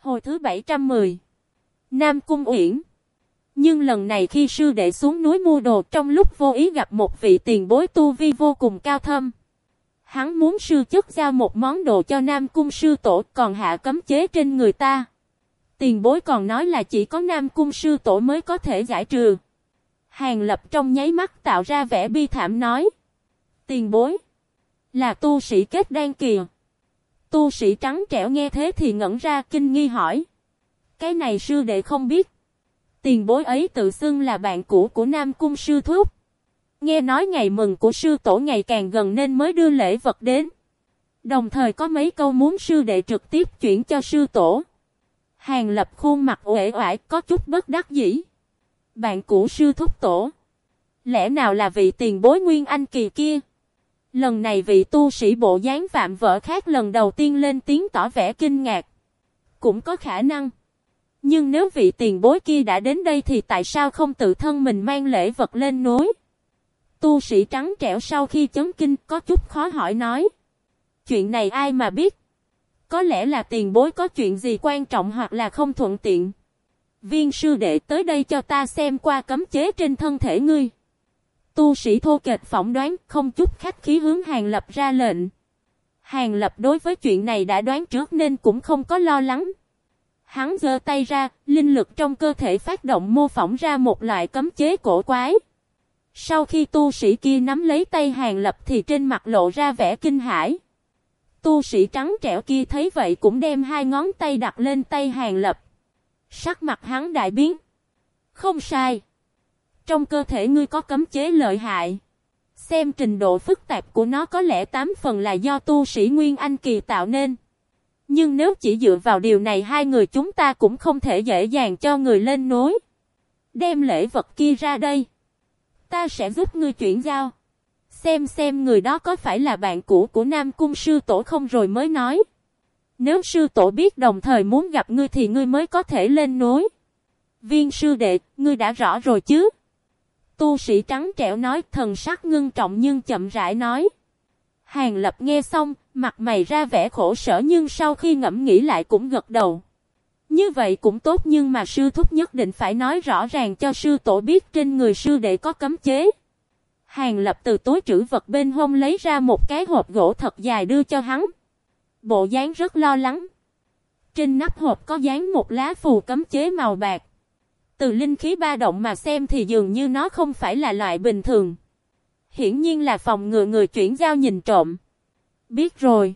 Hồi thứ 710 Nam Cung Uyển Nhưng lần này khi sư đệ xuống núi mua đồ, trong lúc vô ý gặp một vị tiền bối tu vi vô cùng cao thâm. Hắn muốn sư chất giao một món đồ cho Nam Cung sư tổ, còn hạ cấm chế trên người ta. Tiền bối còn nói là chỉ có Nam Cung sư tổ mới có thể giải trừ. Hàng lập trong nháy mắt tạo ra vẻ bi thảm nói. Tiền bối. Là tu sĩ kết đan kìa. Tu sĩ trắng trẻo nghe thế thì ngẩn ra, kinh nghi hỏi. Cái này sư đệ không biết. Tiền bối ấy tự xưng là bạn cũ của Nam Cung sư thúc. Nghe nói ngày mừng của sư tổ ngày càng gần nên mới đưa lễ vật đến. Đồng thời có mấy câu muốn sư đệ trực tiếp chuyển cho sư tổ. Hàng lập khuôn mặt uể oải, có chút bất đắc dĩ. Bạn cũ sư thúc tổ. Lẽ nào là vị tiền bối nguyên anh kỳ kia? Lần này vị tu sĩ bộ dáng phạm vợ khác lần đầu tiên lên tiếng tỏ vẻ kinh ngạc. Cũng có khả năng. Nhưng nếu vị tiền bối kia đã đến đây thì tại sao không tự thân mình mang lễ vật lên núi? Tu sĩ trắng trẻo sau khi chấn kinh có chút khó hỏi nói. Chuyện này ai mà biết? Có lẽ là tiền bối có chuyện gì quan trọng hoặc là không thuận tiện. Viên sư đệ tới đây cho ta xem qua cấm chế trên thân thể ngươi. Tu sĩ thô kệch phỏng đoán không chút khách khí hướng Hàng Lập ra lệnh. Hàng Lập đối với chuyện này đã đoán trước nên cũng không có lo lắng. Hắn giơ tay ra, linh lực trong cơ thể phát động mô phỏng ra một loại cấm chế cổ quái. Sau khi tu sĩ kia nắm lấy tay Hàng Lập thì trên mặt lộ ra vẻ kinh hãi. Tu sĩ trắng trẻo kia thấy vậy cũng đem hai ngón tay đặt lên tay Hàng Lập. Sắc mặt hắn đại biến. Không sai. Trong cơ thể ngươi có cấm chế lợi hại. Xem trình độ phức tạp của nó có lẽ 8 phần là do tu sĩ Nguyên Anh Kỳ tạo nên. Nhưng nếu chỉ dựa vào điều này hai người chúng ta cũng không thể dễ dàng cho người lên nối. Đem lễ vật kia ra đây. Ta sẽ giúp ngươi chuyển giao. Xem xem người đó có phải là bạn cũ của Nam Cung Sư Tổ không rồi mới nói. Nếu Sư Tổ biết đồng thời muốn gặp ngươi thì ngươi mới có thể lên nối. Viên Sư Đệ, ngươi đã rõ rồi chứ? Tu sĩ trắng trẻo nói thần sắc ngưng trọng nhưng chậm rãi nói. Hàng lập nghe xong, mặt mày ra vẻ khổ sở nhưng sau khi ngẫm nghĩ lại cũng gật đầu. Như vậy cũng tốt nhưng mà sư thúc nhất định phải nói rõ ràng cho sư tổ biết trên người sư đệ có cấm chế. Hàng lập từ túi trữ vật bên hông lấy ra một cái hộp gỗ thật dài đưa cho hắn. Bộ dáng rất lo lắng. Trên nắp hộp có dán một lá phù cấm chế màu bạc. Từ linh khí ba động mà xem thì dường như nó không phải là loại bình thường. Hiển nhiên là phòng ngừa người chuyển giao nhìn trộm. Biết rồi.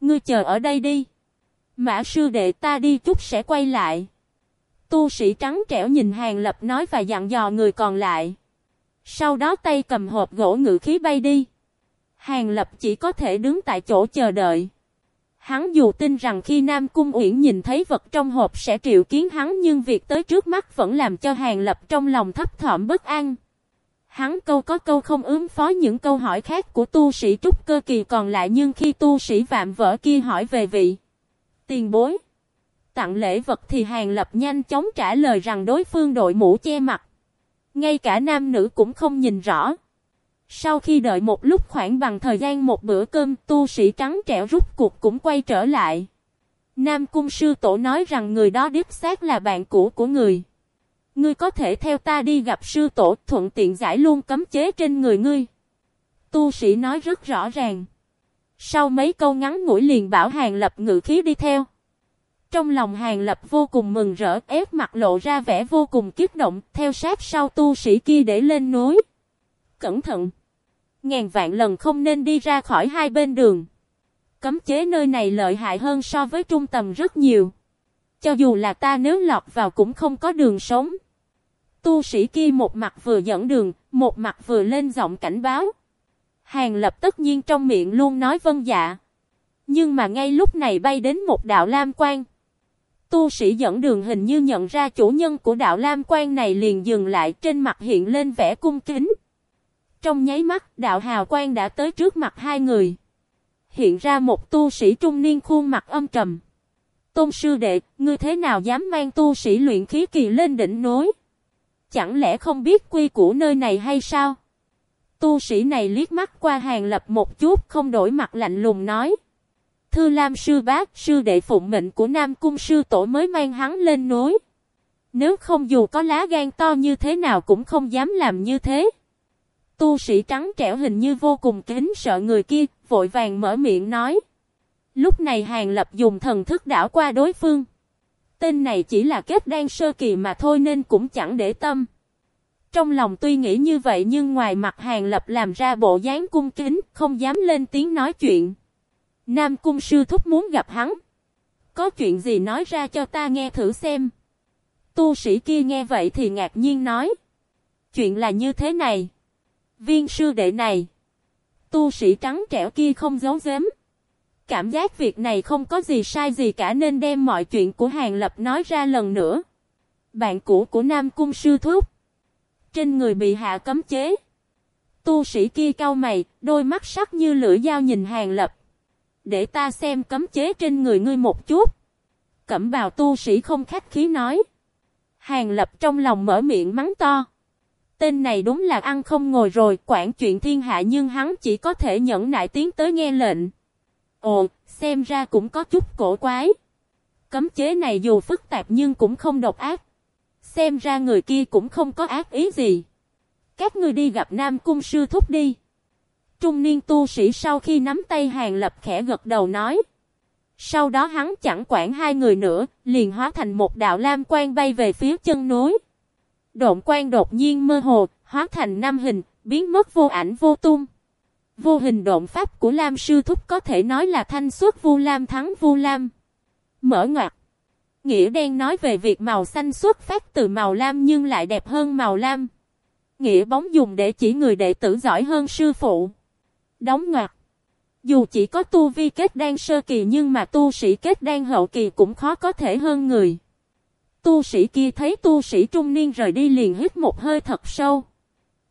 Ngươi chờ ở đây đi. Mã sư đệ ta đi chút sẽ quay lại. Tu sĩ trắng trẻo nhìn hàng lập nói và dặn dò người còn lại. Sau đó tay cầm hộp gỗ ngự khí bay đi. Hàng lập chỉ có thể đứng tại chỗ chờ đợi. Hắn dù tin rằng khi Nam Cung Uyển nhìn thấy vật trong hộp sẽ triệu kiến hắn nhưng việc tới trước mắt vẫn làm cho Hàng Lập trong lòng thấp thỏm bất an. Hắn câu có câu không ứng phó những câu hỏi khác của tu sĩ trúc cơ kỳ còn lại nhưng khi tu sĩ vạm vỡ kia hỏi về vị tiền bối, tặng lễ vật thì Hàng Lập nhanh chóng trả lời rằng đối phương đội mũ che mặt. Ngay cả nam nữ cũng không nhìn rõ. Sau khi đợi một lúc khoảng bằng thời gian một bữa cơm, tu sĩ trắng trẻo rút cuộc cũng quay trở lại. Nam Cung Sư Tổ nói rằng người đó điếp xác là bạn cũ của người. Ngươi có thể theo ta đi gặp Sư Tổ thuận tiện giải luôn cấm chế trên người ngươi. Tu sĩ nói rất rõ ràng. Sau mấy câu ngắn ngủi liền bảo Hàng Lập ngự khí đi theo. Trong lòng Hàng Lập vô cùng mừng rỡ ép mặt lộ ra vẻ vô cùng kích động theo sát sau tu sĩ kia để lên núi. Cẩn thận! Ngàn vạn lần không nên đi ra khỏi hai bên đường. Cấm chế nơi này lợi hại hơn so với trung tâm rất nhiều. Cho dù là ta nếu lọt vào cũng không có đường sống. Tu sĩ kia một mặt vừa dẫn đường, một mặt vừa lên giọng cảnh báo. Hàng lập tất nhiên trong miệng luôn nói vân dạ. Nhưng mà ngay lúc này bay đến một đạo lam quan. Tu sĩ dẫn đường hình như nhận ra chủ nhân của đạo lam quan này liền dừng lại trên mặt hiện lên vẻ cung kính. Trong nháy mắt, đạo hào quang đã tới trước mặt hai người. Hiện ra một tu sĩ trung niên khuôn mặt âm trầm. Tôn sư đệ, ngươi thế nào dám mang tu sĩ luyện khí kỳ lên đỉnh núi? Chẳng lẽ không biết quy củ nơi này hay sao? Tu sĩ này liếc mắt qua hàng lập một chút không đổi mặt lạnh lùng nói. Thư Lam sư bác, sư đệ phụng mệnh của Nam Cung sư tổ mới mang hắn lên núi. Nếu không dù có lá gan to như thế nào cũng không dám làm như thế. Tu sĩ trắng trẻo hình như vô cùng kính sợ người kia, vội vàng mở miệng nói. Lúc này Hàng Lập dùng thần thức đảo qua đối phương. Tên này chỉ là kết đan sơ kỳ mà thôi nên cũng chẳng để tâm. Trong lòng tuy nghĩ như vậy nhưng ngoài mặt Hàng Lập làm ra bộ dáng cung kính, không dám lên tiếng nói chuyện. Nam Cung Sư Thúc muốn gặp hắn. Có chuyện gì nói ra cho ta nghe thử xem. Tu sĩ kia nghe vậy thì ngạc nhiên nói. Chuyện là như thế này. Viên sư đệ này. Tu sĩ trắng trẻo kia không giấu giếm. Cảm giác việc này không có gì sai gì cả nên đem mọi chuyện của Hàng Lập nói ra lần nữa. Bạn cũ của Nam Cung Sư Thúc. Trên người bị hạ cấm chế. Tu sĩ kia cau mày, đôi mắt sắc như lửa dao nhìn Hàng Lập. Để ta xem cấm chế trên người ngươi một chút. Cẩm bào tu sĩ không khách khí nói. Hàng Lập trong lòng mở miệng mắng to. Tên này đúng là ăn không ngồi rồi quản chuyện thiên hạ nhưng hắn chỉ có thể nhẫn nại tiến tới nghe lệnh. Ồ, xem ra cũng có chút cổ quái. Cấm chế này dù phức tạp nhưng cũng không độc ác. Xem ra người kia cũng không có ác ý gì. Các người đi gặp Nam Cung Sư Thúc đi. Trung niên tu sĩ sau khi nắm tay hàng lập khẽ gật đầu nói. Sau đó hắn chẳng quản hai người nữa, liền hóa thành một đạo lam quang bay về phía chân núi. Độn quan đột nhiên mơ hồ, hóa thành năm hình, biến mất vô ảnh vô tung. Vô hình độn pháp của Lam Sư Thúc có thể nói là thanh suốt Vu Lam thắng Vu Lam. Mở ngoặt. Nghĩa đen nói về việc màu xanh xuất phát từ màu lam nhưng lại đẹp hơn màu lam. Nghĩa bóng dùng để chỉ người đệ tử giỏi hơn sư phụ. Đóng ngoặt. Dù chỉ có tu vi kết đan sơ kỳ nhưng mà tu sĩ kết đan hậu kỳ cũng khó có thể hơn người. Tu sĩ kia thấy tu sĩ trung niên rời đi liền hít một hơi thật sâu.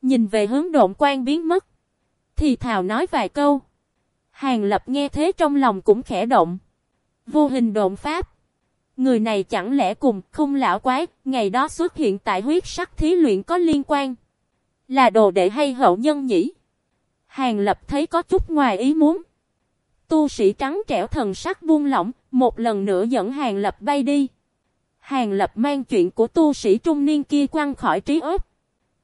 Nhìn về hướng độn quan biến mất. Thì thào nói vài câu. Hàng lập nghe thế trong lòng cũng khẽ động. Vô hình độn pháp. Người này chẳng lẽ cùng không lão quái, ngày đó xuất hiện tại huyết sắc thí luyện có liên quan. Là đồ đệ hay hậu nhân nhỉ? Hàng lập thấy có chút ngoài ý muốn. Tu sĩ trắng trẻo thần sắc buông lỏng, một lần nữa dẫn hàng lập bay đi. Hàng lập mang chuyện của tu sĩ trung niên kia quăng khỏi trí ớt.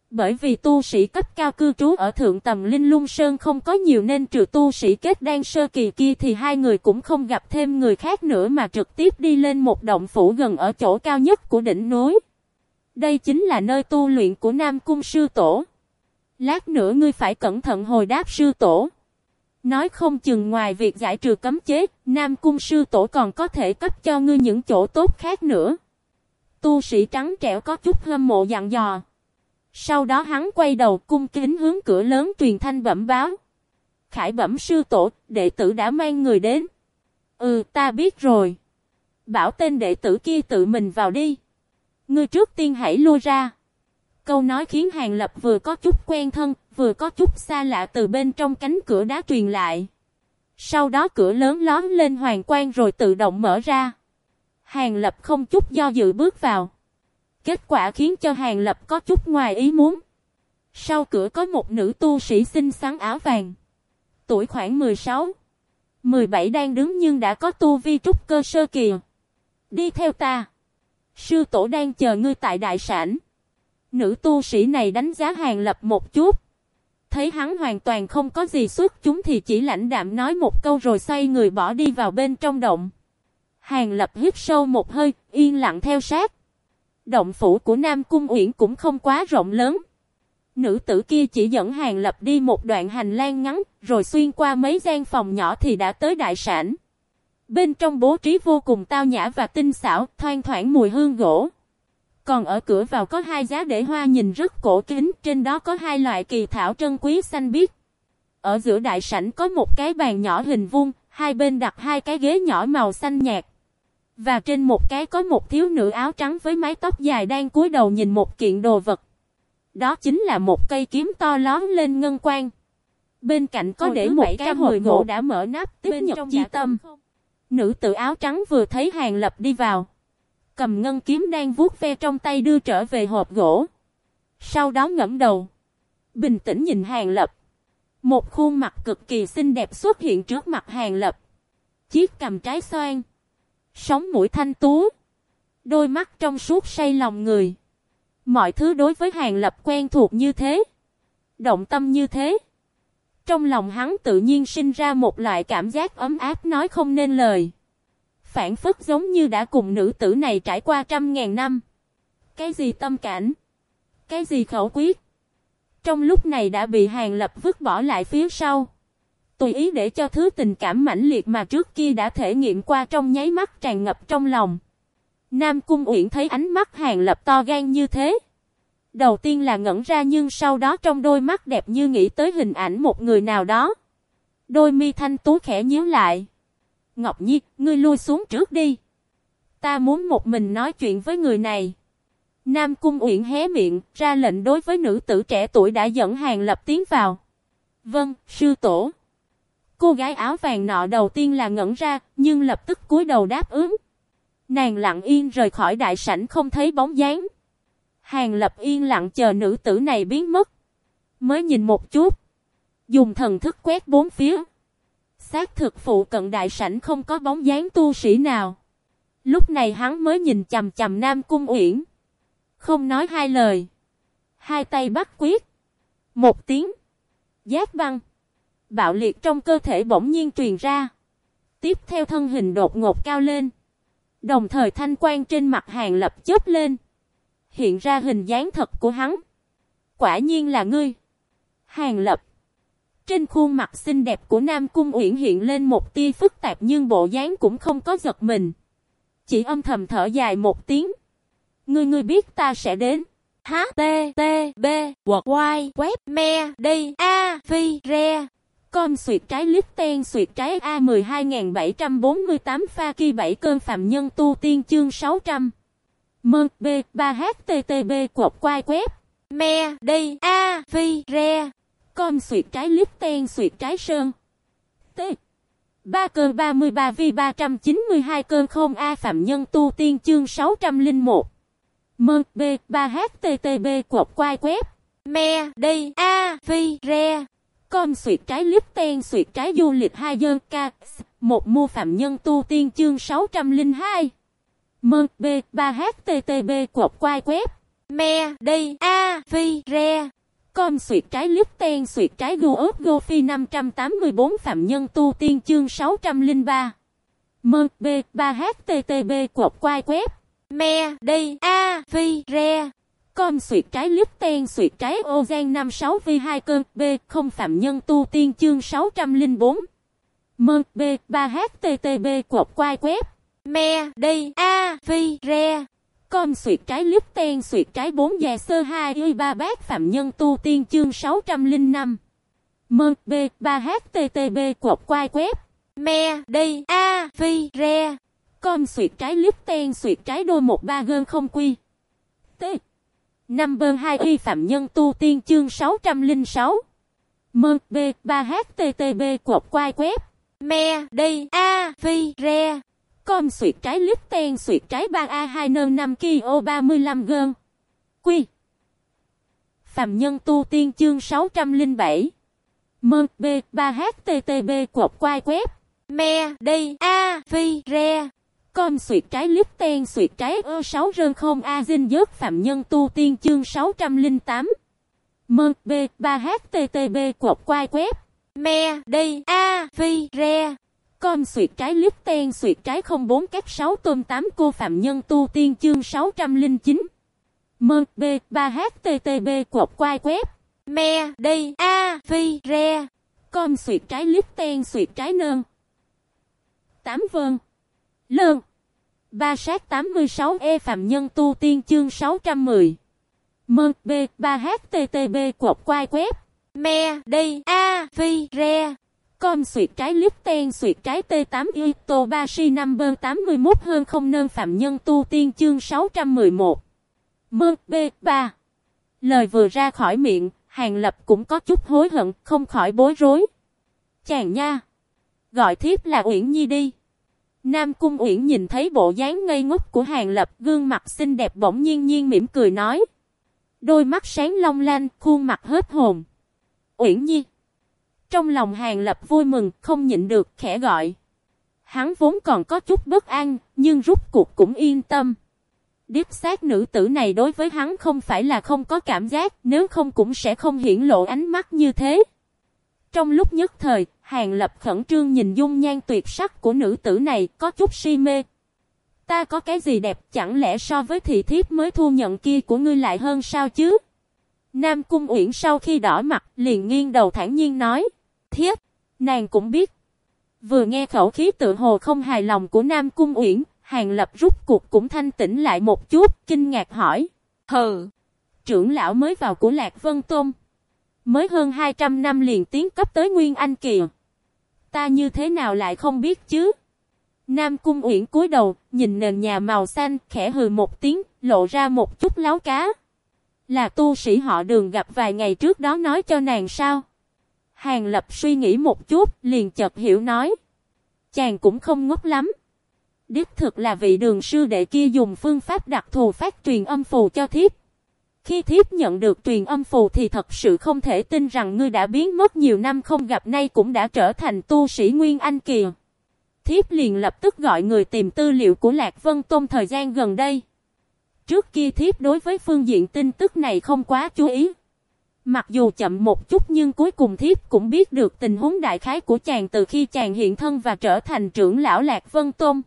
Bởi vì tu sĩ cấp cao cư trú ở thượng tầm Linh Lung Sơn không có nhiều nên trừ tu sĩ kết đan sơ kỳ kia thì hai người cũng không gặp thêm người khác nữa mà trực tiếp đi lên một động phủ gần ở chỗ cao nhất của đỉnh núi. Đây chính là nơi tu luyện của Nam Cung Sư Tổ. Lát nữa ngươi phải cẩn thận hồi đáp Sư Tổ. Nói không chừng ngoài việc giải trừ cấm chế, Nam Cung Sư Tổ còn có thể cấp cho ngươi những chỗ tốt khác nữa. Tu sĩ trắng trẻo có chút hâm mộ dặn dò. Sau đó hắn quay đầu cung kính hướng cửa lớn truyền thanh bẩm báo. Khải bẩm sư tổ, đệ tử đã mang người đến. Ừ, ta biết rồi. Bảo tên đệ tử kia tự mình vào đi. Ngươi trước tiên hãy lui ra. Câu nói khiến Hàng Lập vừa có chút quen thân, vừa có chút xa lạ từ bên trong cánh cửa đá truyền lại. Sau đó cửa lớn lóm lên hoàng quang rồi tự động mở ra. Hàng Lập không chút do dự bước vào. Kết quả khiến cho Hàng Lập có chút ngoài ý muốn. Sau cửa có một nữ tu sĩ xinh xắn áo vàng. Tuổi khoảng 16. 17 đang đứng nhưng đã có tu vi trúc cơ sơ kỳ. Đi theo ta. Sư tổ đang chờ ngươi tại đại sản. Nữ tu sĩ này đánh giá Hàng Lập một chút. Thấy hắn hoàn toàn không có gì xuất chúng thì chỉ lãnh đạm nói một câu rồi xoay người bỏ đi vào bên trong động. Hàng Lập hít sâu một hơi, yên lặng theo sát. Động phủ của Nam Cung Uyển cũng không quá rộng lớn. Nữ tử kia chỉ dẫn Hàng Lập đi một đoạn hành lang ngắn, rồi xuyên qua mấy gian phòng nhỏ thì đã tới đại sản. Bên trong bố trí vô cùng tao nhã và tinh xảo, thoang thoảng mùi hương gỗ. Còn ở cửa vào có hai giá để hoa nhìn rất cổ kính, trên đó có hai loại kỳ thảo trân quý xanh biếc. Ở giữa đại sảnh có một cái bàn nhỏ hình vuông, hai bên đặt hai cái ghế nhỏ màu xanh nhạt. Và trên một cái có một thiếu nữ áo trắng với mái tóc dài đang cúi đầu nhìn một kiện đồ vật. Đó chính là một cây kiếm to lón lên ngân quang. Bên cạnh có để một cái hộp gỗ đã mở nắp tiếp nhật chi tâm. Nữ tử áo trắng vừa thấy hàng lập đi vào. Cầm ngân kiếm đang vuốt ve trong tay đưa trở về hộp gỗ. Sau đó ngẫm đầu. Bình tĩnh nhìn hàng lập. Một khuôn mặt cực kỳ xinh đẹp xuất hiện trước mặt hàng lập. Chiếc cầm trái xoan sống mũi thanh tú. Đôi mắt trong suốt say lòng người. Mọi thứ đối với Hàng Lập quen thuộc như thế. Động tâm như thế. Trong lòng hắn tự nhiên sinh ra một loại cảm giác ấm áp nói không nên lời. Phản phức giống như đã cùng nữ tử này trải qua trăm ngàn năm. Cái gì tâm cảnh? Cái gì khẩu quyết? Trong lúc này đã bị Hàng Lập vứt bỏ lại phía sau. Tùy ý để cho thứ tình cảm mãnh liệt mà trước kia đã thể nghiệm qua trong nháy mắt tràn ngập trong lòng. Nam Cung Uyển thấy ánh mắt Hàng Lập to gan như thế. Đầu tiên là ngẩn ra nhưng sau đó trong đôi mắt đẹp như nghĩ tới hình ảnh một người nào đó. Đôi mi thanh tú khẽ nhíu lại. Ngọc Nhi, ngươi lui xuống trước đi. Ta muốn một mình nói chuyện với người này. Nam Cung Uyển hé miệng, ra lệnh đối với nữ tử trẻ tuổi đã dẫn hàng lập tiến vào. Vâng, sư tổ. Cô gái áo vàng nọ đầu tiên là ngẩn ra, nhưng lập tức cúi đầu đáp ứng. Nàng lặng yên rời khỏi đại sảnh không thấy bóng dáng. Hàng lập yên lặng chờ nữ tử này biến mất. Mới nhìn một chút. Dùng thần thức quét bốn phía. Xác thực phụ cận đại sảnh không có bóng dáng tu sĩ nào. Lúc này hắn mới nhìn chầm chầm Nam Cung Uyển. Không nói hai lời. Hai tay bắt quyết. Một tiếng. Giác băng. Bạo liệt trong cơ thể bỗng nhiên truyền ra. Tiếp theo thân hình đột ngột cao lên. Đồng thời thanh quan trên mặt hàng lập chớp lên. Hiện ra hình dáng thật của hắn. Quả nhiên là ngươi. Hàng lập. Trên khuôn mặt xinh đẹp của Nam Cung Uyển hiện lên một tia phức tạp nhưng bộ dáng cũng không có giật mình. Chỉ âm thầm thở dài một tiếng. Ngươi ngươi biết ta sẽ đến. H T T B W Y Web Me Đi A Phi Re Com suyệt trái lít ten suyệt trái A12748 pha kỳ 7 cơn phạm nhân tu tiên chương 600. Mơ, B 3 HTTB cột quai web. Me đi A phi re. Com suyệt trái lít ten suyệt trái sơn. T. 3 cơn 33 vi 392 cơn không A phạm nhân tu tiên chương 601. Mơ, B 3 HTTB cột quai web. Me đi A phi re. Com suyệt trái lít ten, suyệt trái du lịch hai dơn ca. Một mua phạm nhân tu tiên chương 602. Mơ, B 3 HTTB cột quai web. Me đây A phi re. Com suyệt trái lít ten, suyệt trái gu ớt go phi 584 phạm nhân tu tiên chương 603. Mơ, B 3 HTTB cột quai web. Me đây A phi re. Com suyệt trái lít ten suyệt trái ô gian 56V2 cơn B, không phạm nhân tu tiên chương 604. Mơn, B 3 HTTB cột quai web. Me đây A phi re. Com suyệt trái lít ten suyệt trái 4 già sơ 2 y 3 bác phạm nhân tu tiên chương 605. Mơn, B 3 HTTB cột quai web. Me đây A phi re. Com suyệt trái lít ten suyệt trái đôi một ba gơn không quy. T. Năm bơn 2 y phạm nhân tu tiên chương 606. Mơ B 3 HTTB cột quai web. Me đây A phi re. Com suyệt trái lít ten suyệt trái 3A2 nơn 5 kg 35 gơn. Quy. Phạm nhân tu tiên chương 607. Mơ B 3 HTTB cột quai web. Me đây A phi re. Com suyệt trái lít ten suyệt trái ơ sáu rơn không A dinh dớt phạm nhân tu tiên chương 608. Mơ B 3 HTTB cột quai web. Me, đây, A phi re. Com suyệt trái lít ten suyệt trái 04 cách 6 tôm 8 cô phạm nhân tu tiên chương 609. Mơ B 3 HTTB cột quai web. Me, đây, A phi re. Com suyệt trái lít ten suyệt trái nơn. 8 vơn. Lơn. Ba sát 86 E Phạm Nhân Tu Tiên chương 610. Mơ B 3 HTTB cột quai web. Me đây A phi re. Com suyệt trái lít ten suyệt trái T8 y tô ba si năm bơn 81 hơn không nơn Phạm Nhân Tu Tiên chương 611. Mơ B 3. Lời vừa ra khỏi miệng, Hàng Lập cũng có chút hối hận, không khỏi bối rối. Chàng nha. Gọi thiếp là Uyển Nhi đi. Nam Cung Uyển nhìn thấy bộ dáng ngây ngốc của Hàng Lập, gương mặt xinh đẹp bỗng nhiên nhiên mỉm cười nói. Đôi mắt sáng long lanh, khuôn mặt hết hồn. Uyển Nhi. Trong lòng Hàng Lập vui mừng, không nhịn được, khẽ gọi. Hắn vốn còn có chút bất an, nhưng rút cuộc cũng yên tâm. Điếp sát nữ tử này đối với hắn không phải là không có cảm giác, nếu không cũng sẽ không hiển lộ ánh mắt như thế. Trong lúc nhất thời, Hàng Lập khẩn trương nhìn dung nhan tuyệt sắc của nữ tử này, có chút si mê. Ta có cái gì đẹp, chẳng lẽ so với thị thiếp mới thu nhận kia của ngươi lại hơn sao chứ? Nam Cung Uyển sau khi đỏ mặt, liền nghiêng đầu thản nhiên nói. Thiếp, nàng cũng biết. Vừa nghe khẩu khí tự hồ không hài lòng của Nam Cung Uyển, Hàng Lập rút cuộc cũng thanh tĩnh lại một chút, kinh ngạc hỏi. Hừ, trưởng lão mới vào của Lạc Vân Tôn. Mới hơn 200 năm liền tiến cấp tới Nguyên Anh kìa. Ta như thế nào lại không biết chứ? Nam Cung Uyển cúi đầu, nhìn nền nhà màu xanh, khẽ hừ một tiếng, lộ ra một chút láo cá. Là tu sĩ họ đường gặp vài ngày trước đó nói cho nàng sao? Hàng Lập suy nghĩ một chút, liền chợt hiểu nói. Chàng cũng không ngốc lắm. Đích thực là vị đường sư đệ kia dùng phương pháp đặc thù phát truyền âm phù cho thiếp. Khi thiếp nhận được truyền âm phù thì thật sự không thể tin rằng ngươi đã biến mất nhiều năm không gặp nay cũng đã trở thành tu sĩ Nguyên Anh kìa. Thiếp liền lập tức gọi người tìm tư liệu của Lạc Vân Tôn thời gian gần đây. Trước kia thiếp đối với phương diện tin tức này không quá chú ý. Mặc dù chậm một chút nhưng cuối cùng thiếp cũng biết được tình huống đại khái của chàng từ khi chàng hiện thân và trở thành trưởng lão Lạc Vân Tôn.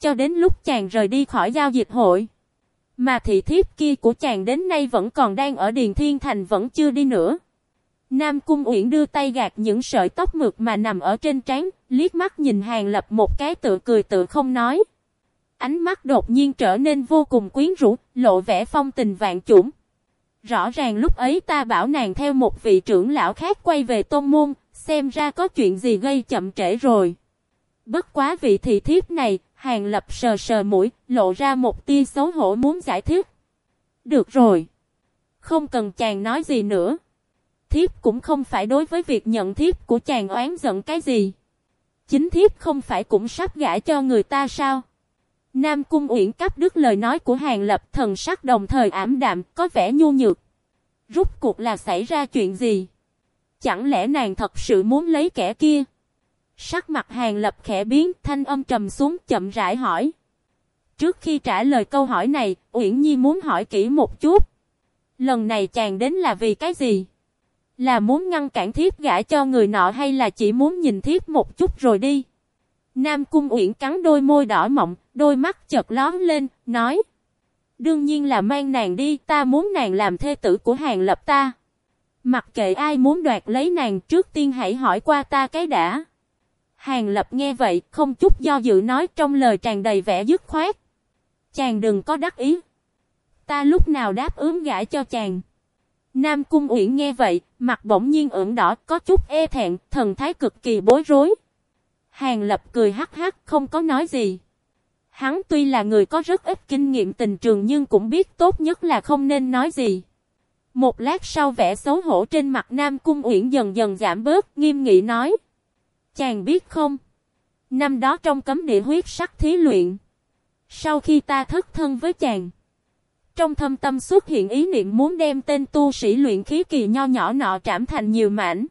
Cho đến lúc chàng rời đi khỏi giao dịch hội. Mà thị thiếp kia của chàng đến nay vẫn còn đang ở Điền Thiên Thành vẫn chưa đi nữa. Nam Cung Uyển đưa tay gạt những sợi tóc mượt mà nằm ở trên trán, liếc mắt nhìn Hàng Lập một cái tự cười tự không nói. Ánh mắt đột nhiên trở nên vô cùng quyến rũ, lộ vẻ phong tình vạn chủng. Rõ ràng lúc ấy ta bảo nàng theo một vị trưởng lão khác quay về tôn môn, xem ra có chuyện gì gây chậm trễ rồi. Bất quá vị thị thiếp này, Hàng Lập sờ sờ mũi, lộ ra một tia xấu hổ muốn giải thích. Được rồi. Không cần chàng nói gì nữa. Thiếp cũng không phải đối với việc nhận thiếp của chàng oán giận cái gì. Chính thiếp không phải cũng sắp gãi cho người ta sao? Nam Cung Uyển cắp đứt lời nói của Hàng Lập thần sắc đồng thời ảm đạm, có vẻ nhu nhược. Rút cuộc là xảy ra chuyện gì? Chẳng lẽ nàng thật sự muốn lấy kẻ kia? Sắc mặt Hàng Lập khẽ biến, thanh âm trầm xuống chậm rãi hỏi. Trước khi trả lời câu hỏi này, Uyển Nhi muốn hỏi kỹ một chút. Lần này chàng đến là vì cái gì? Là muốn ngăn cản thiếp gã cho người nọ hay là chỉ muốn nhìn thiếp một chút rồi đi? Nam Cung Uyển cắn đôi môi đỏ mọng, đôi mắt chợt lóm lên, nói. Đương nhiên là mang nàng đi, ta muốn nàng làm thê tử của hàng lập ta. Mặc kệ ai muốn đoạt lấy nàng trước tiên hãy hỏi qua ta cái đã. Hàng lập nghe vậy, không chút do dự nói trong lời tràn đầy vẻ dứt khoát. Chàng đừng có đắc ý. Ta lúc nào đáp ứng gãi cho chàng. Nam Cung Uyển nghe vậy, mặt bỗng nhiên ửng đỏ, có chút e thẹn, thần thái cực kỳ bối rối. Hàng Lập cười hắc hắc, không có nói gì. Hắn tuy là người có rất ít kinh nghiệm tình trường nhưng cũng biết tốt nhất là không nên nói gì. Một lát sau vẻ xấu hổ trên mặt Nam Cung Uyển dần dần giảm bớt, nghiêm nghị nói. Chàng biết không? Năm đó trong cấm địa huyết sắc thí luyện. Sau khi ta thất thân với chàng. Trong thâm tâm xuất hiện ý niệm muốn đem tên tu sĩ luyện khí kỳ nho nhỏ nọ trảm thành nhiều mảnh.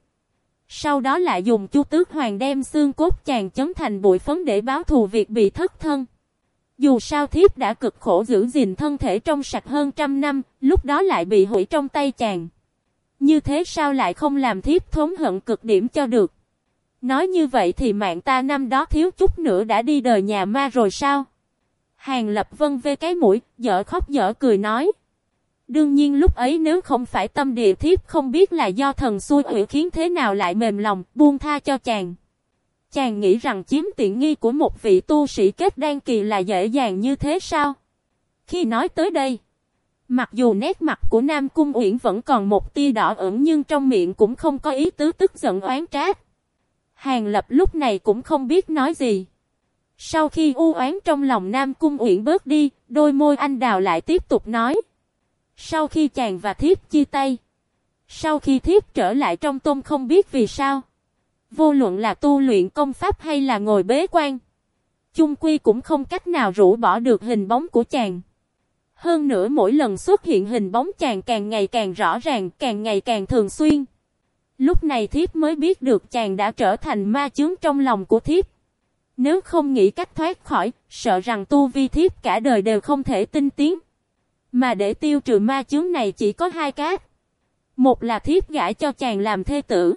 Sau đó lại dùng chu tước hoàng đem xương cốt chàng chấn thành bụi phấn để báo thù việc bị thất thân. Dù sao thiếp đã cực khổ giữ gìn thân thể trong sạch hơn trăm năm, lúc đó lại bị hủy trong tay chàng. Như thế sao lại không làm thiếp thống hận cực điểm cho được? Nói như vậy thì mạng ta năm đó thiếu chút nữa đã đi đời nhà ma rồi sao? Hàng lập vân về cái mũi, dở khóc dở cười nói. Đương nhiên lúc ấy nếu không phải tâm địa thiếp không biết là do thần xui ủy khiến thế nào lại mềm lòng, buông tha cho chàng. Chàng nghĩ rằng chiếm tiện nghi của một vị tu sĩ kết đan kỳ là dễ dàng như thế sao? Khi nói tới đây, mặc dù nét mặt của Nam Cung Uyển vẫn còn một tia đỏ ửng nhưng trong miệng cũng không có ý tứ tức giận oán trách. Hàng Lập lúc này cũng không biết nói gì. Sau khi u oán trong lòng Nam Cung Uyển bớt đi, đôi môi anh đào lại tiếp tục nói. Sau khi chàng và thiếp chia tay. Sau khi thiếp trở lại trong tôn không biết vì sao. Vô luận là tu luyện công pháp hay là ngồi bế quan. Chung quy cũng không cách nào rũ bỏ được hình bóng của chàng. Hơn nữa mỗi lần xuất hiện hình bóng chàng càng ngày càng rõ ràng, càng ngày càng thường xuyên. Lúc này thiếp mới biết được chàng đã trở thành ma chướng trong lòng của thiếp. Nếu không nghĩ cách thoát khỏi, sợ rằng tu vi thiếp cả đời đều không thể tinh tiến. Mà để tiêu trừ ma chướng này chỉ có hai cách. Một là thiếp gãi cho chàng làm thê tử.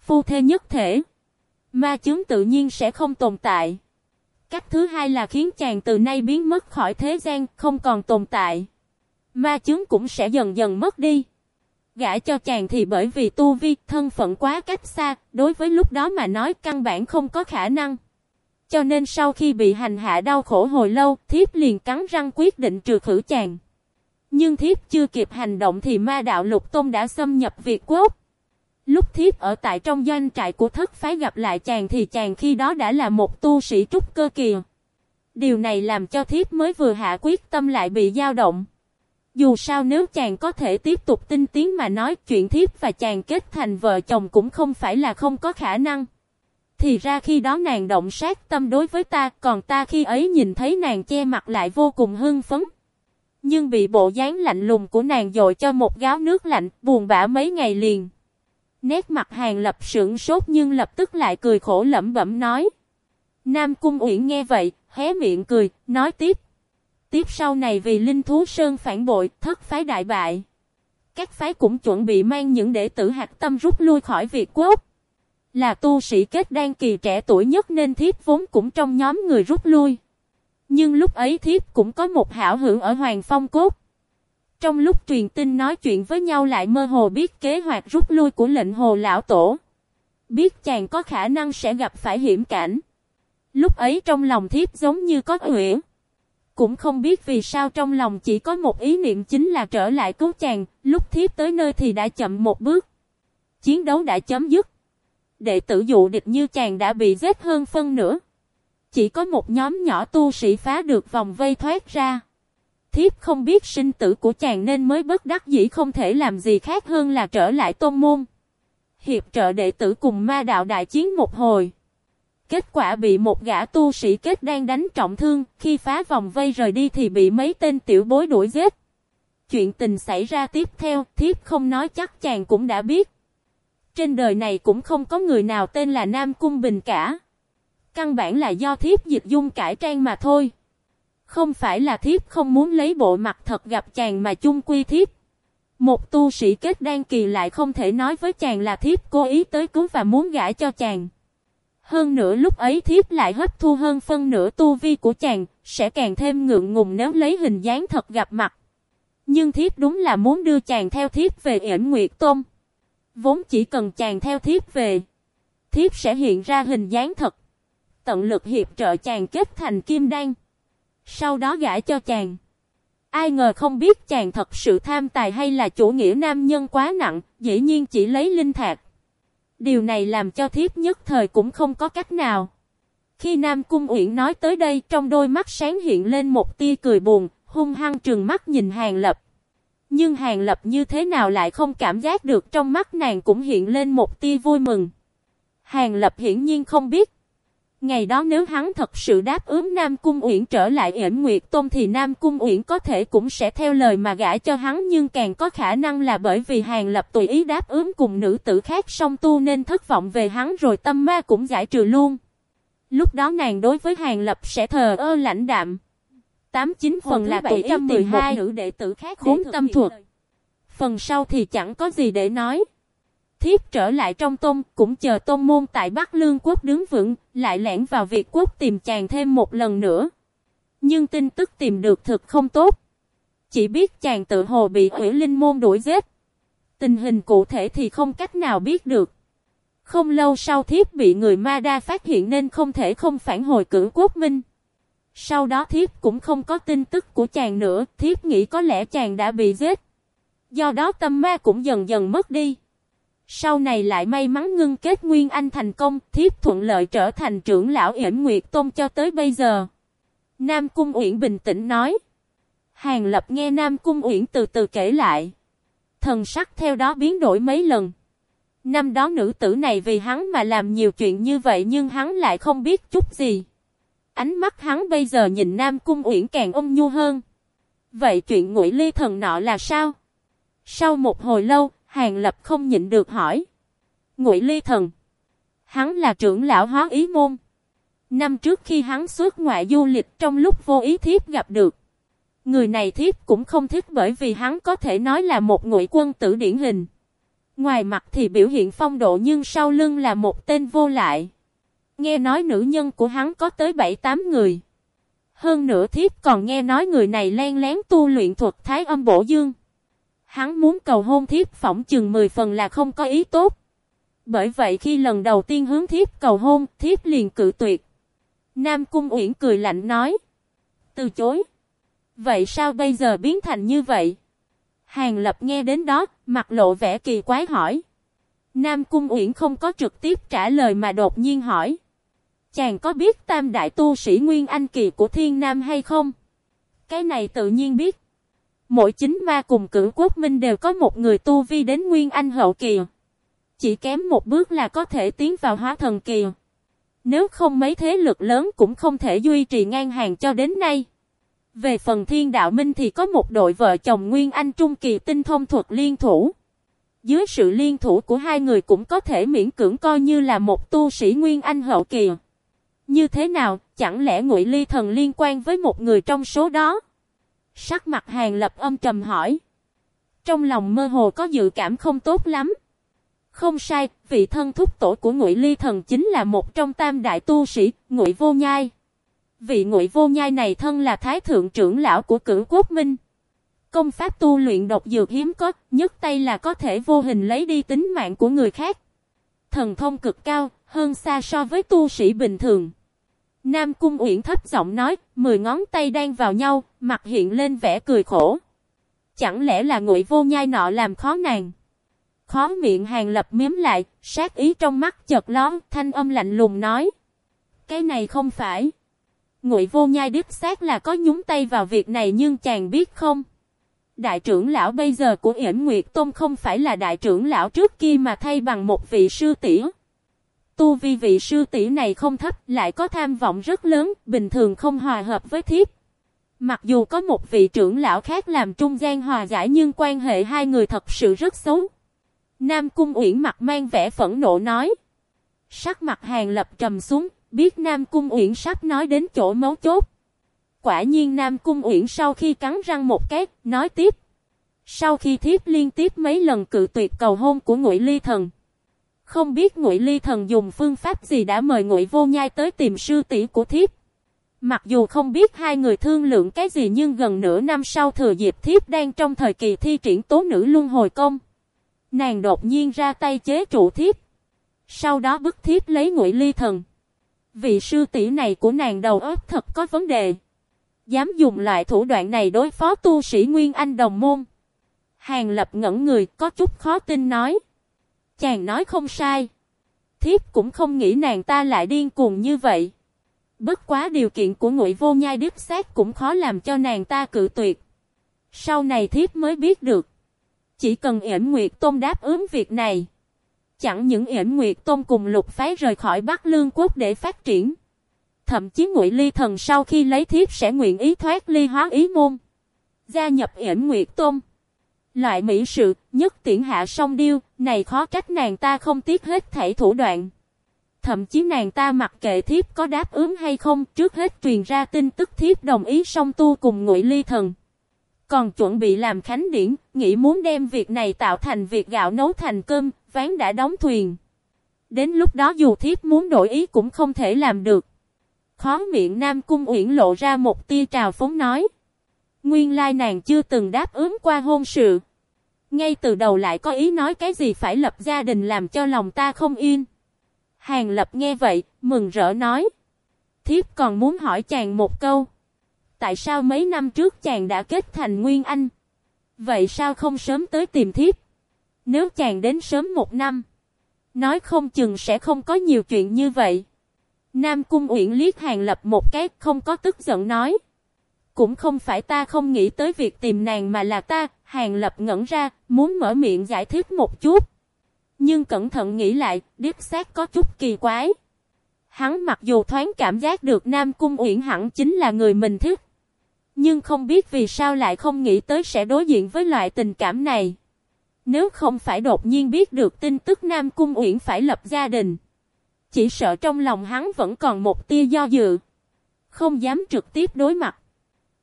Phu thê nhất thể. Ma chướng tự nhiên sẽ không tồn tại. Cách thứ hai là khiến chàng từ nay biến mất khỏi thế gian, không còn tồn tại. Ma chướng cũng sẽ dần dần mất đi. Gã cho chàng thì bởi vì tu vi, thân phận quá cách xa, đối với lúc đó mà nói căn bản không có khả năng. Cho nên sau khi bị hành hạ đau khổ hồi lâu, thiếp liền cắn răng quyết định trừ khử chàng. Nhưng thiếp chưa kịp hành động thì ma đạo lục tôn đã xâm nhập Việt Quốc. Lúc thiếp ở tại trong doanh trại của thất phái gặp lại chàng thì chàng khi đó đã là một tu sĩ trúc cơ kìa. Điều này làm cho thiếp mới vừa hạ quyết tâm lại bị dao động. Dù sao nếu chàng có thể tiếp tục tinh tiến mà nói chuyện thiếp và chàng kết thành vợ chồng cũng không phải là không có khả năng. Thì ra khi đó nàng động sát tâm đối với ta, còn ta khi ấy nhìn thấy nàng che mặt lại vô cùng hưng phấn. Nhưng bị bộ dáng lạnh lùng của nàng dội cho một gáo nước lạnh, buồn bã mấy ngày liền. Nét mặt hàng lập sững sốt nhưng lập tức lại cười khổ lẩm bẩm nói. Nam Cung Uyển nghe vậy, hé miệng cười, nói tiếp. Tiếp sau này vì Linh Thú Sơn phản bội, thất phái đại bại. Các phái cũng chuẩn bị mang những đệ tử hạt tâm rút lui khỏi Việt Quốc. Là tu sĩ kết đan kỳ trẻ tuổi nhất nên thiếp vốn cũng trong nhóm người rút lui. Nhưng lúc ấy thiếp cũng có một hảo hữu ở Hoàng Phong Cốt. Trong lúc truyền tin nói chuyện với nhau lại mơ hồ biết kế hoạch rút lui của lệnh hồ lão tổ. Biết chàng có khả năng sẽ gặp phải hiểm cảnh. Lúc ấy trong lòng thiếp giống như có uyển. Cũng không biết vì sao trong lòng chỉ có một ý niệm chính là trở lại cứu chàng, lúc thiếp tới nơi thì đã chậm một bước. Chiến đấu đã chấm dứt. Đệ tử dụ địch như chàng đã bị giết hơn phân nữa, Chỉ có một nhóm nhỏ tu sĩ phá được vòng vây thoát ra. Thiếp không biết sinh tử của chàng nên mới bất đắc dĩ không thể làm gì khác hơn là trở lại tôn môn. Hiệp trợ đệ tử cùng ma đạo đại chiến một hồi. Kết quả bị một gã tu sĩ kết đang đánh trọng thương, khi phá vòng vây rời đi thì bị mấy tên tiểu bối đuổi giết. Chuyện tình xảy ra tiếp theo, thiếp không nói chắc chàng cũng đã biết. Trên đời này cũng không có người nào tên là Nam Cung Bình cả. Căn bản là do thiếp dịch dung cải trang mà thôi. Không phải là thiếp không muốn lấy bộ mặt thật gặp chàng mà chung quy thiếp. Một tu sĩ kết đan kỳ lại không thể nói với chàng là thiếp cố ý tới cứu và muốn gãi cho chàng. Hơn nữa lúc ấy thiếp lại hấp thu hơn phân nửa tu vi của chàng, sẽ càng thêm ngượng ngùng nếu lấy hình dáng thật gặp mặt. Nhưng thiếp đúng là muốn đưa chàng theo thiếp về ẩn nguyệt tôn. Vốn chỉ cần chàng theo thiếp về. Thiếp sẽ hiện ra hình dáng thật. Tận lực hiệp trợ chàng kết thành kim đan. Sau đó gả cho chàng. Ai ngờ không biết chàng thật sự tham tài hay là chủ nghĩa nam nhân quá nặng, dĩ nhiên chỉ lấy linh thạc. Điều này làm cho thiếp nhất thời cũng không có cách nào. Khi Nam Cung Uyển nói tới đây trong đôi mắt sáng hiện lên một tia cười buồn, hung hăng trừng mắt nhìn Hàng Lập. Nhưng Hàng Lập như thế nào lại không cảm giác được trong mắt nàng cũng hiện lên một tia vui mừng. Hàng Lập hiển nhiên không biết. Ngày đó nếu hắn thật sự đáp ứng Nam Cung Uyển trở lại yển Nguyệt Tôn thì Nam Cung Uyển có thể cũng sẽ theo lời mà gả cho hắn nhưng càng có khả năng là bởi vì Hàng Lập tùy ý đáp ứng cùng nữ tử khác song tu nên thất vọng về hắn rồi tâm ma cũng giải trừ luôn. Lúc đó nàng đối với Hàng Lập sẽ thờ ơ lãnh đạm. 89 phần là tùy ý tìm một nữ đệ tử khác khốn tâm thuật. Phần sau thì chẳng có gì để nói. Thiếp trở lại trong tôn, cũng chờ tôn môn tại Bắc Lương quốc đứng vững, lại lẻn vào Việt quốc tìm chàng thêm một lần nữa. Nhưng tin tức tìm được thực không tốt. Chỉ biết chàng tự hồ bị hủy linh môn đuổi giết. Tình hình cụ thể thì không cách nào biết được. Không lâu sau thiếp bị người ma đa phát hiện nên không thể không phản hồi cử quốc minh. Sau đó thiếp cũng không có tin tức của chàng nữa, thiếp nghĩ có lẽ chàng đã bị giết. Do đó tâm ma cũng dần dần mất đi. Sau này lại may mắn ngưng kết Nguyên Anh thành công, thiếp thuận lợi trở thành trưởng lão yển Nguyệt Tôn cho tới bây giờ. Nam Cung Uyển bình tĩnh nói. Hàng Lập nghe Nam Cung Uyển từ từ kể lại. Thần sắc theo đó biến đổi mấy lần. Năm đó nữ tử này vì hắn mà làm nhiều chuyện như vậy nhưng hắn lại không biết chút gì. Ánh mắt hắn bây giờ nhìn Nam Cung Uyển càng ôn nhu hơn. Vậy chuyện ngụy ly thần nọ là sao? Sau một hồi lâu, Hàng Lập không nhịn được hỏi. Ngụy Ly Thần. Hắn là trưởng lão hóa ý môn. Năm trước khi hắn xuất ngoại du lịch trong lúc vô ý thiếp gặp được. Người này thiếp cũng không thích bởi vì hắn có thể nói là một ngụy quân tử điển hình. Ngoài mặt thì biểu hiện phong độ nhưng sau lưng là một tên vô lại. Nghe nói nữ nhân của hắn có tới 7-8 người. Hơn nữa thiếp còn nghe nói người này len lén tu luyện thuật thái âm bổ dương. Hắn muốn cầu hôn thiếp phỏng chừng 10 phần là không có ý tốt. Bởi vậy khi lần đầu tiên hướng thiếp cầu hôn, thiếp liền cự tuyệt. Nam Cung Uyển cười lạnh nói. Từ chối. Vậy sao bây giờ biến thành như vậy? Hàng Lập nghe đến đó, mặt lộ vẻ kỳ quái hỏi. Nam Cung Uyển không có trực tiếp trả lời mà đột nhiên hỏi. Chàng có biết tam đại tu sĩ Nguyên Anh Kỳ của Thiên Nam hay không? Cái này tự nhiên biết. Mỗi chính ma cùng cử quốc minh đều có một người tu vi đến Nguyên Anh Hậu Kỳ. Chỉ kém một bước là có thể tiến vào hóa thần kỳ. Nếu không mấy thế lực lớn cũng không thể duy trì ngang hàng cho đến nay. Về phần thiên đạo minh thì có một đội vợ chồng Nguyên Anh Trung Kỳ tinh thông thuật liên thủ. Dưới sự liên thủ của hai người cũng có thể miễn cưỡng coi như là một tu sĩ Nguyên Anh hậu kỳ. Như thế nào, chẳng lẽ ngụy ly thần liên quan với một người trong số đó? Sắc mặt hàng lập âm trầm hỏi. Trong lòng mơ hồ có dự cảm không tốt lắm. Không sai, vị thân thúc tổ của Ngụy Ly thần chính là một trong tam đại tu sĩ, Ngụy Vô Nhai. Vị Ngụy Vô Nhai này thân là thái thượng trưởng lão của Cửu Quốc Minh. Công pháp tu luyện độc dược hiếm có, nhất tay là có thể vô hình lấy đi tính mạng của người khác. Thần thông cực cao, hơn xa so với tu sĩ bình thường. Nam Cung Uyển thấp giọng nói, mười ngón tay đang vào nhau, mặt hiện lên vẻ cười khổ. Chẳng lẽ là Ngụy Vô Nhai nọ làm khó nàng? Khó miệng hàng lập miếm lại, sát ý trong mắt chợt lón, thanh âm lạnh lùng nói. Cái này không phải. Ngụy vô nhai đích xác là có nhúng tay vào việc này nhưng chàng biết không? Đại trưởng lão bây giờ của Yển Nguyệt Tôn không phải là đại trưởng lão trước kia mà thay bằng một vị sư tỷ. Tu vi vị sư tỷ này không thấp, lại có tham vọng rất lớn, bình thường không hòa hợp với thiếp. Mặc dù có một vị trưởng lão khác làm trung gian hòa giải nhưng quan hệ hai người thật sự rất xấu. Nam Cung Uyển mặt mang vẻ phẫn nộ nói. Sắc mặt hàng lập trầm xuống, biết Nam Cung Uyển sắp nói đến chỗ mấu chốt. Quả nhiên Nam Cung Uyển sau khi cắn răng một cái, nói tiếp. Sau khi thiếp liên tiếp mấy lần cự tuyệt cầu hôn của Ngụy Ly Thần. Không biết Ngụy Ly Thần dùng phương pháp gì đã mời Ngụy Vô Nhai tới tìm sư tỷ của thiếp. Mặc dù không biết hai người thương lượng cái gì nhưng gần nửa năm sau thừa dịp thiếp đang trong thời kỳ thi triển tố nữ luân hồi công. Nàng đột nhiên ra tay chế trụ thiếp. Sau đó bức thiếp lấy ngụy ly thần. Vị sư tỷ này của nàng đầu óc thật có vấn đề. Dám dùng loại thủ đoạn này đối phó tu sĩ Nguyên Anh đồng môn. Hàng lập ngẩn người, có chút khó tin nói. Chàng nói không sai. Thiếp cũng không nghĩ nàng ta lại điên cuồng như vậy. Bất quá điều kiện của ngụy vô nhai đứt xác cũng khó làm cho nàng ta cự tuyệt. Sau này thiếp mới biết được. Chỉ cần Yểm Nguyệt Tôn đáp ứng việc này. Chẳng những Yểm Nguyệt Tôn cùng lục phái rời khỏi Bắc Lương Quốc để phát triển. Thậm chí Ngụy Ly Thần sau khi lấy thiếp sẽ nguyện ý thoát ly hóa ý môn. Gia nhập Yểm Nguyệt Tôn. Loại mỹ sự, nhất tiễn hạ song điêu, này khó trách nàng ta không tiếc hết thảy thủ đoạn. Thậm chí nàng ta mặc kệ thiếp có đáp ứng hay không, trước hết truyền ra tin tức thiếp đồng ý song tu cùng Ngụy Ly Thần. Còn chuẩn bị làm khánh điển, nghĩ muốn đem việc này tạo thành việc gạo nấu thành cơm, ván đã đóng thuyền. Đến lúc đó dù thiếp muốn đổi ý cũng không thể làm được. Khó miệng Nam Cung Uyển lộ ra một tia trào phóng nói. Nguyên lai nàng chưa từng đáp ứng qua hôn sự. Ngay từ đầu lại có ý nói cái gì phải lập gia đình làm cho lòng ta không yên. Hàng lập nghe vậy, mừng rỡ nói. Thiếp còn muốn hỏi chàng một câu. Tại sao mấy năm trước chàng đã kết thành Nguyên Anh? Vậy sao không sớm tới tìm thiếp? Nếu chàng đến sớm một năm, nói không chừng sẽ không có nhiều chuyện như vậy. Nam Cung Uyển liếc Hàng Lập một cái, không có tức giận nói. Cũng không phải ta không nghĩ tới việc tìm nàng mà là ta, Hàng Lập ngẩn ra, muốn mở miệng giải thích một chút. Nhưng cẩn thận nghĩ lại, điếp xác có chút kỳ quái. Hắn mặc dù thoáng cảm giác được Nam Cung Uyển hẳn chính là người mình thích. Nhưng không biết vì sao lại không nghĩ tới sẽ đối diện với loại tình cảm này. Nếu không phải đột nhiên biết được tin tức Nam Cung Uyển phải lập gia đình. chỉ sợ trong lòng hắn vẫn còn một tia do dự. Không dám trực tiếp đối mặt.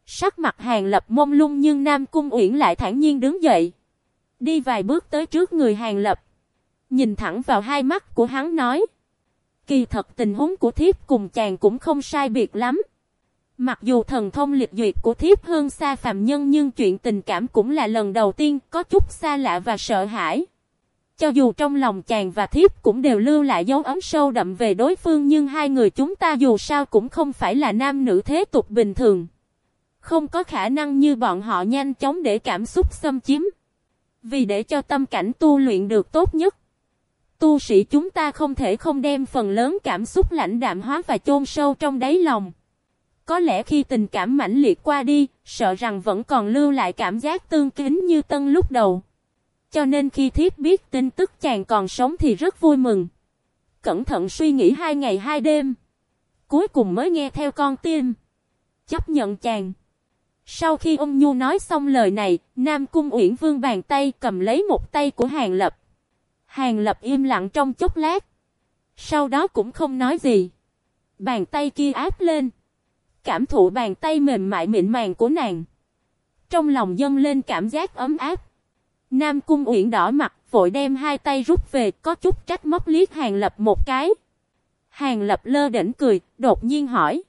Sắc mặt hàng lập mông lung nhưng Nam Cung Uyển lại thản nhiên đứng dậy. Đi vài bước tới trước người hàng lập. Nhìn thẳng vào hai mắt của hắn nói. Kỳ thật tình huống của thiếp cùng chàng cũng không sai biệt lắm. Mặc dù thần thông liệt duyệt của thiếp hơn xa phàm nhân nhưng chuyện tình cảm cũng là lần đầu tiên có chút xa lạ và sợ hãi. Cho dù trong lòng chàng và thiếp cũng đều lưu lại dấu ấn sâu đậm về đối phương nhưng hai người chúng ta dù sao cũng không phải là nam nữ thế tục bình thường. Không có khả năng như bọn họ nhanh chóng để cảm xúc xâm chiếm. Vì để cho tâm cảnh tu luyện được tốt nhất. Tu sĩ chúng ta không thể không đem phần lớn cảm xúc lãnh đạm hóa và chôn sâu trong đáy lòng. Có lẽ khi tình cảm mãnh liệt qua đi, sợ rằng vẫn còn lưu lại cảm giác tương kính như tân lúc đầu. Cho nên khi thiết biết tin tức chàng còn sống thì rất vui mừng. Cẩn thận suy nghĩ hai ngày hai đêm. Cuối cùng mới nghe theo con tim. Chấp nhận chàng. Sau khi ông Nhu nói xong lời này, Nam Cung Uyển Vương bàn tay cầm lấy một tay của Hàng Lập. Hàng Lập im lặng trong chốc lát. Sau đó cũng không nói gì. Bàn tay kia áp lên. Cảm thụ bàn tay mềm mại mịn màng của nàng. Trong lòng dâng lên cảm giác ấm áp. Nam Cung Uyển đỏ mặt, vội đem hai tay rút về, có chút trách móc liếc Hàng Lập một cái. Hàng Lập lơ đỉnh cười, đột nhiên hỏi.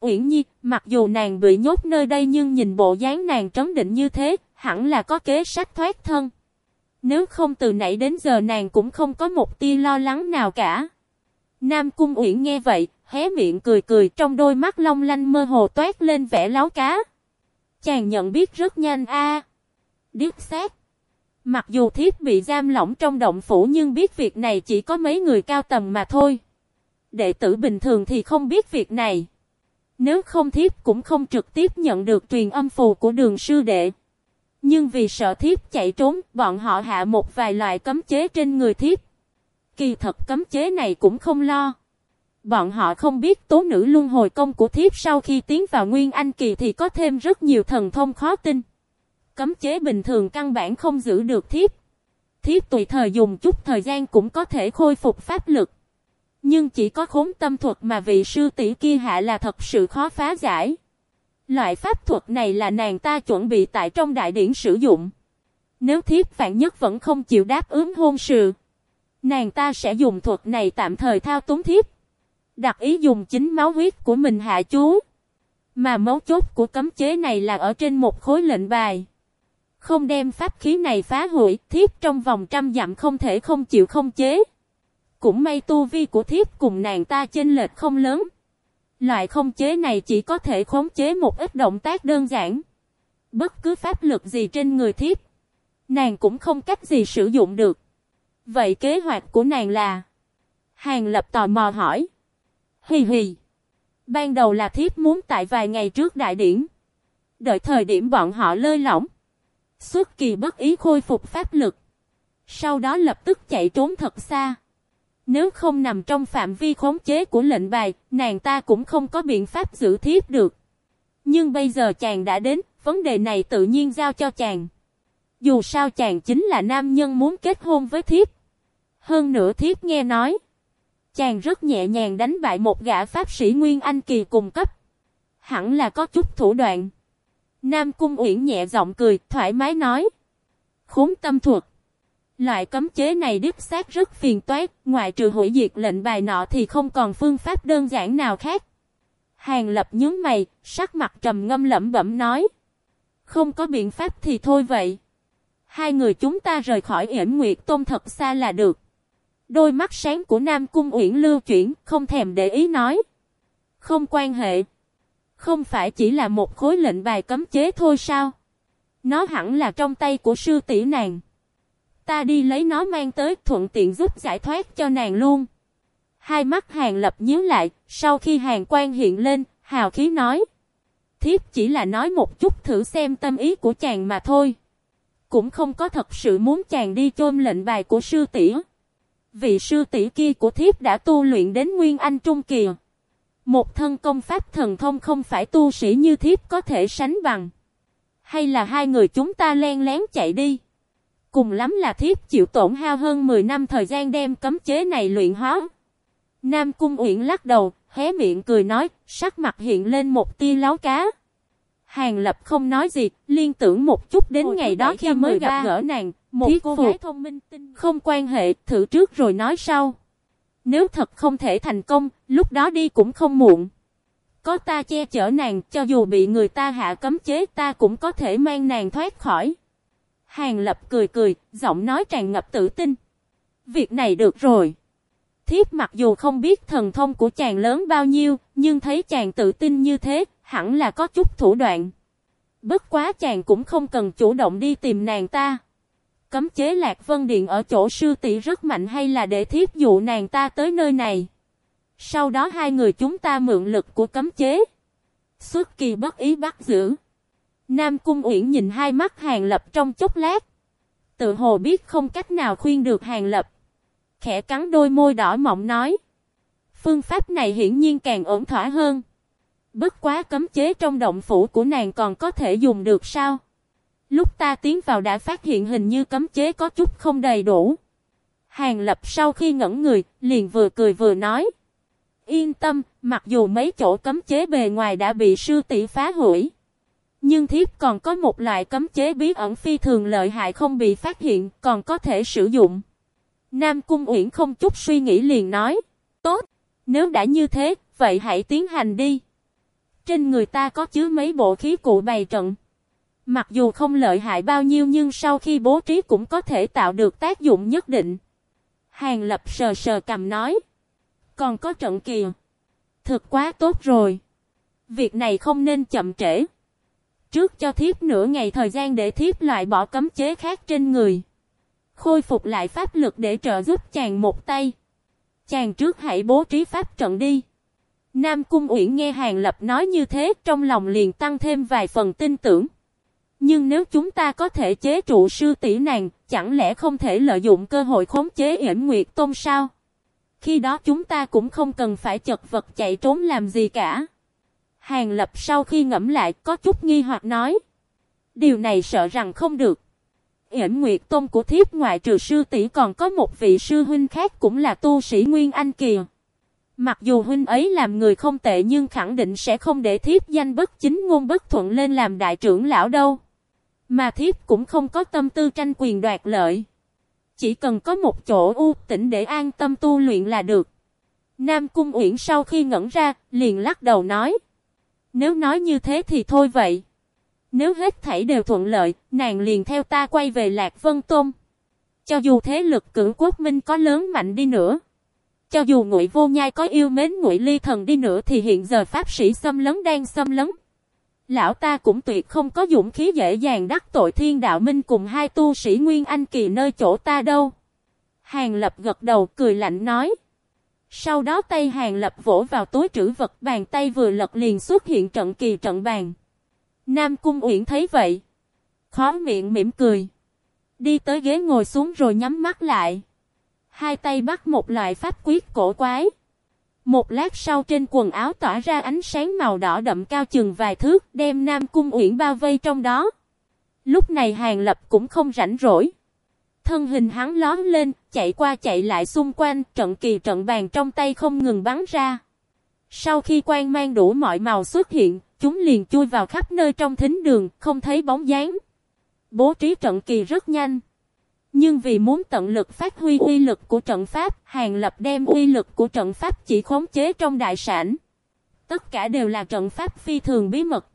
Uyển Nhi, mặc dù nàng bị nhốt nơi đây nhưng nhìn bộ dáng nàng trấn định như thế, hẳn là có kế sách thoát thân. Nếu không từ nãy đến giờ nàng cũng không có một tia lo lắng nào cả. Nam Cung Uyển nghe vậy, hé miệng cười cười trong đôi mắt long lanh mơ hồ toát lên vẻ láo cá. Chàng nhận biết rất nhanh a. À. Điếc xác. Mặc dù thiếp bị giam lỏng trong động phủ nhưng biết việc này chỉ có mấy người cao tầm mà thôi. Đệ tử bình thường thì không biết việc này. Nếu không thiếp cũng không trực tiếp nhận được truyền âm phù của đường sư đệ. Nhưng vì sợ thiếp chạy trốn, bọn họ hạ một vài loại cấm chế trên người thiếp. Kỳ thật cấm chế này cũng không lo. Bọn họ không biết tố nữ luân hồi công của thiếp sau khi tiến vào Nguyên Anh Kỳ thì có thêm rất nhiều thần thông khó tin. Cấm chế bình thường căn bản không giữ được thiếp. Thiếp tùy thời dùng chút thời gian cũng có thể khôi phục pháp lực. Nhưng chỉ có khốn tâm thuật mà vị sư tỷ kia hạ là thật sự khó phá giải. Loại pháp thuật này là nàng ta chuẩn bị tại trong đại điển sử dụng. Nếu thiếp phản nhất vẫn không chịu đáp ứng hôn sự. Nàng ta sẽ dùng thuật này tạm thời thao túng thiếp. Đặc ý dùng chính máu huyết của mình hạ chú. Mà mấu chốt của cấm chế này là ở trên một khối lệnh bài. Không đem pháp khí này phá hủy, thiếp trong vòng trăm dặm không thể không chịu không chế. Cũng may tu vi của thiếp cùng nàng ta chênh lệch không lớn. Loại không chế này chỉ có thể khống chế một ít động tác đơn giản. Bất cứ pháp lực gì trên người thiếp. Nàng cũng không cách gì sử dụng được. Vậy kế hoạch của nàng là? Hàng lập tò mò hỏi. Hì hì. Ban đầu là thiếp muốn tại vài ngày trước đại điển. Đợi thời điểm bọn họ lơi lỏng. Xuất kỳ bất ý khôi phục pháp lực. Sau đó lập tức chạy trốn thật xa. Nếu không nằm trong phạm vi khống chế của lệnh bài, nàng ta cũng không có biện pháp giữ thiếp được. Nhưng bây giờ chàng đã đến, vấn đề này tự nhiên giao cho chàng. Dù sao chàng chính là nam nhân muốn kết hôn với thiếp. Hơn nữa thiếp nghe nói. Chàng rất nhẹ nhàng đánh bại một gã pháp sĩ Nguyên Anh Kỳ cùng cấp. Hẳn là có chút thủ đoạn. Nam Cung Uyển nhẹ giọng cười, thoải mái nói. Khốn tâm thuật. Loại cấm chế này đích xác rất phiền toái, ngoại trừ hủy diệt lệnh bài nọ thì không còn phương pháp đơn giản nào khác. Hàng lập nhớ mày, sắc mặt trầm ngâm lẩm bẩm nói. Không có biện pháp thì thôi vậy. Hai người chúng ta rời khỏi yểm nguyệt tôn thật xa là được. Đôi mắt sáng của Nam Cung Uyển lưu chuyển, không thèm để ý nói. Không quan hệ. Không phải chỉ là một khối lệnh bài cấm chế thôi sao? Nó hẳn là trong tay của sư tỷ nàng. Ta đi lấy nó mang tới thuận tiện giúp giải thoát cho nàng luôn. Hai mắt hàng lập nhíu lại, sau khi hàng quan hiện lên, hào khí nói. Thiếp chỉ là nói một chút thử xem tâm ý của chàng mà thôi. Cũng không có thật sự muốn chàng đi chôm lệnh bài của sư tỷ. Vị sư tỷ kia của thiếp đã tu luyện đến Nguyên Anh Trung Kỳ. Một thân công pháp thần thông không phải tu sĩ như thiếp có thể sánh bằng. Hay là hai người chúng ta len lén chạy đi. Cùng lắm là thiếp chịu tổn hao hơn 10 năm thời gian đem cấm chế này luyện hóa. Nam Cung Uyển lắc đầu, hé miệng cười nói, sắc mặt hiện lên một tia láo cá. Hàng Lập không nói gì, liên tưởng một chút đến Hồi ngày đó khi mới gặp gỡ nàng, một Thiết cô phục. gái thông minh tinh không quan hệ, thử trước rồi nói sau. Nếu thật không thể thành công, lúc đó đi cũng không muộn. Có ta che chở nàng, cho dù bị người ta hạ cấm chế ta cũng có thể mang nàng thoát khỏi. Hàng Lập cười cười, giọng nói tràn ngập tự tin. Việc này được rồi. Thiếp mặc dù không biết thần thông của chàng lớn bao nhiêu, nhưng thấy chàng tự tin như thế, hẳn là có chút thủ đoạn. Bất quá chàng cũng không cần chủ động đi tìm nàng ta. Cấm chế Lạc Vân Điện ở chỗ sư tỷ rất mạnh hay là để thiếp dụ nàng ta tới nơi này. Sau đó hai người chúng ta mượn lực của cấm chế. Xuất kỳ bất ý bắt giữ. Nam Cung Uyển nhìn hai mắt Hàng Lập trong chốc lát. Tự hồ biết không cách nào khuyên được Hàng Lập. Khẽ cắn đôi môi đỏ mọng nói. Phương pháp này hiển nhiên càng ổn thỏa hơn. Bất quá cấm chế trong động phủ của nàng còn có thể dùng được sao? Lúc ta tiến vào đã phát hiện hình như cấm chế có chút không đầy đủ. Hàng Lập sau khi ngẩn người, liền vừa cười vừa nói. Yên tâm, mặc dù mấy chỗ cấm chế bề ngoài đã bị sư tỷ phá hủy. Nhưng thiếp còn có một loại cấm chế bí ẩn phi thường lợi hại không bị phát hiện, còn có thể sử dụng. Nam Cung Uyển không chút suy nghĩ liền nói. Tốt, nếu đã như thế, vậy hãy tiến hành đi. Trên người ta có chứa mấy bộ khí cụ bày trận. Mặc dù không lợi hại bao nhiêu nhưng sau khi bố trí cũng có thể tạo được tác dụng nhất định. Hàng lập sờ sờ cầm nói. Còn có trận kìa. Thực quá tốt rồi. Việc này không nên chậm trễ. Trước cho thiếp nửa ngày thời gian để thiếp loại bỏ cấm chế khác trên người. Khôi phục lại pháp lực để trợ giúp chàng một tay. Chàng trước hãy bố trí pháp trận đi. Nam Cung Uyển nghe Hàng Lập nói như thế trong lòng liền tăng thêm vài phần tin tưởng. Nhưng nếu chúng ta có thể chế trụ sư tỷ nàng, chẳng lẽ không thể lợi dụng cơ hội khống chế yểm nguyệt tôn sao? Khi đó chúng ta cũng không cần phải chật vật chạy trốn làm gì cả. Hàng Lập sau khi ngẫm lại có chút nghi hoặc nói. Điều này sợ rằng không được. Yển Nguyệt Tôn của thiếp ngoại trừ sư tỷ còn có một vị sư huynh khác cũng là tu sĩ Nguyên Anh kìa. Mặc dù huynh ấy làm người không tệ nhưng khẳng định sẽ không để thiếp danh bất chính ngôn bất thuận lên làm đại trưởng lão đâu. Mà thiếp cũng không có tâm tư tranh quyền đoạt lợi. Chỉ cần có một chỗ u tĩnh để an tâm tu luyện là được. Nam Cung Uyển sau khi ngẩn ra, liền lắc đầu nói. Nếu nói như thế thì thôi vậy. Nếu hết thảy đều thuận lợi, nàng liền theo ta quay về Lạc Vân Tôn. Cho dù thế lực cử quốc minh có lớn mạnh đi nữa. Cho dù ngụy vô nhai có yêu mến ngụy ly thần đi nữa thì hiện giờ pháp sĩ xâm lấn đang xâm lấn. Lão ta cũng tuyệt không có dũng khí dễ dàng đắc tội thiên đạo minh cùng hai tu sĩ Nguyên Anh kỳ nơi chỗ ta đâu. Hàng lập gật đầu cười lạnh nói. Sau đó tay hàng lập vỗ vào túi trữ vật, bàn tay vừa lật liền xuất hiện trận kỳ trận bàn. Nam Cung Uyển thấy vậy. Khó miệng mỉm cười. Đi tới ghế ngồi xuống rồi nhắm mắt lại. Hai tay bắt một loại pháp quyết cổ quái. Một lát sau trên quần áo tỏa ra ánh sáng màu đỏ đậm cao chừng vài thước, đem Nam Cung Uyển bao vây trong đó. Lúc này Hàng Lập cũng không rảnh rỗi. Thân hình hắn lóm lên, chạy qua chạy lại xung quanh, trận kỳ trận bàn trong tay không ngừng bắn ra. Sau khi quan mang đủ mọi màu xuất hiện, chúng liền chui vào khắp nơi trong thính đường, không thấy bóng dáng. Bố trí trận kỳ rất nhanh. Nhưng vì muốn tận lực phát huy uy lực của trận pháp, Hàng Lập đem uy lực của trận pháp chỉ khống chế trong đại sản. Tất cả đều là trận pháp phi thường bí mật.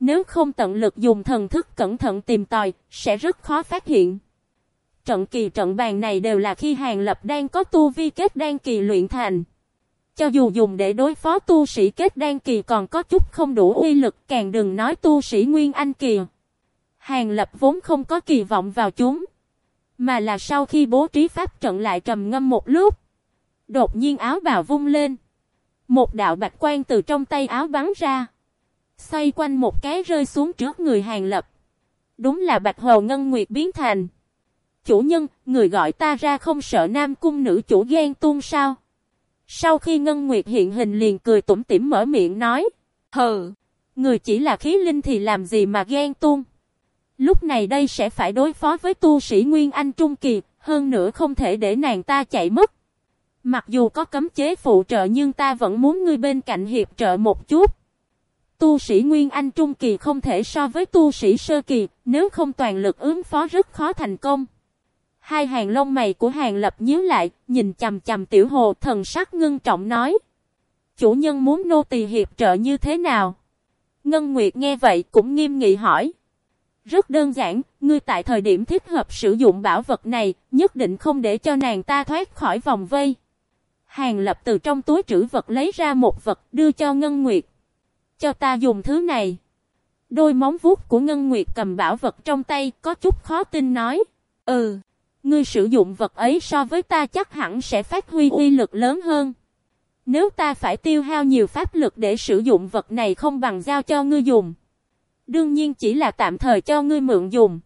Nếu không tận lực dùng thần thức cẩn thận tìm tòi, sẽ rất khó phát hiện. Trận kỳ trận bàn này đều là khi Hàng Lập đang có tu vi kết đan kỳ luyện thành. Cho dù dùng để đối phó tu sĩ kết đan kỳ còn có chút không đủ uy lực, càng đừng nói tu sĩ Nguyên Anh kỳ. Hàng Lập vốn không có kỳ vọng vào chúng. Mà là sau khi bố trí pháp trận lại trầm ngâm một lúc. Đột nhiên áo bào vung lên. Một đạo bạch quan từ trong tay áo bắn ra. Xoay quanh một cái rơi xuống trước người hàng lập. Đúng là bạch hồ ngân nguyệt biến thành. Chủ nhân, người gọi ta ra không sợ nam cung nữ chủ ghen tuôn sao? Sau khi ngân nguyệt hiện hình liền cười tủm tỉm mở miệng nói. Hừ, người chỉ là khí linh thì làm gì mà ghen tuôn? Lúc này đây sẽ phải đối phó với tu sĩ Nguyên Anh Trung Kỳ, hơn nữa không thể để nàng ta chạy mất. Mặc dù có cấm chế phụ trợ nhưng ta vẫn muốn ngươi bên cạnh hiệp trợ một chút. Tu sĩ Nguyên Anh Trung Kỳ không thể so với tu sĩ Sơ Kỳ, nếu không toàn lực ứng phó rất khó thành công. Hai hàng lông mày của hàng lập nhíu lại, nhìn chầm chầm tiểu hồ thần sắc ngưng trọng nói. Chủ nhân muốn nô tỳ hiệp trợ như thế nào? Ngân Nguyệt nghe vậy cũng nghiêm nghị hỏi. Rất đơn giản, ngươi tại thời điểm thích hợp sử dụng bảo vật này, nhất định không để cho nàng ta thoát khỏi vòng vây. Hàng lập từ trong túi trữ vật lấy ra một vật đưa cho Ngân Nguyệt. Cho ta dùng thứ này. Đôi móng vuốt của Ngân Nguyệt cầm bảo vật trong tay có chút khó tin nói. Ừ, ngươi sử dụng vật ấy so với ta chắc hẳn sẽ phát huy uy lực lớn hơn. Nếu ta phải tiêu hao nhiều pháp lực để sử dụng vật này không bằng giao cho ngươi dùng. Đương nhiên chỉ là tạm thời cho ngươi mượn dùng.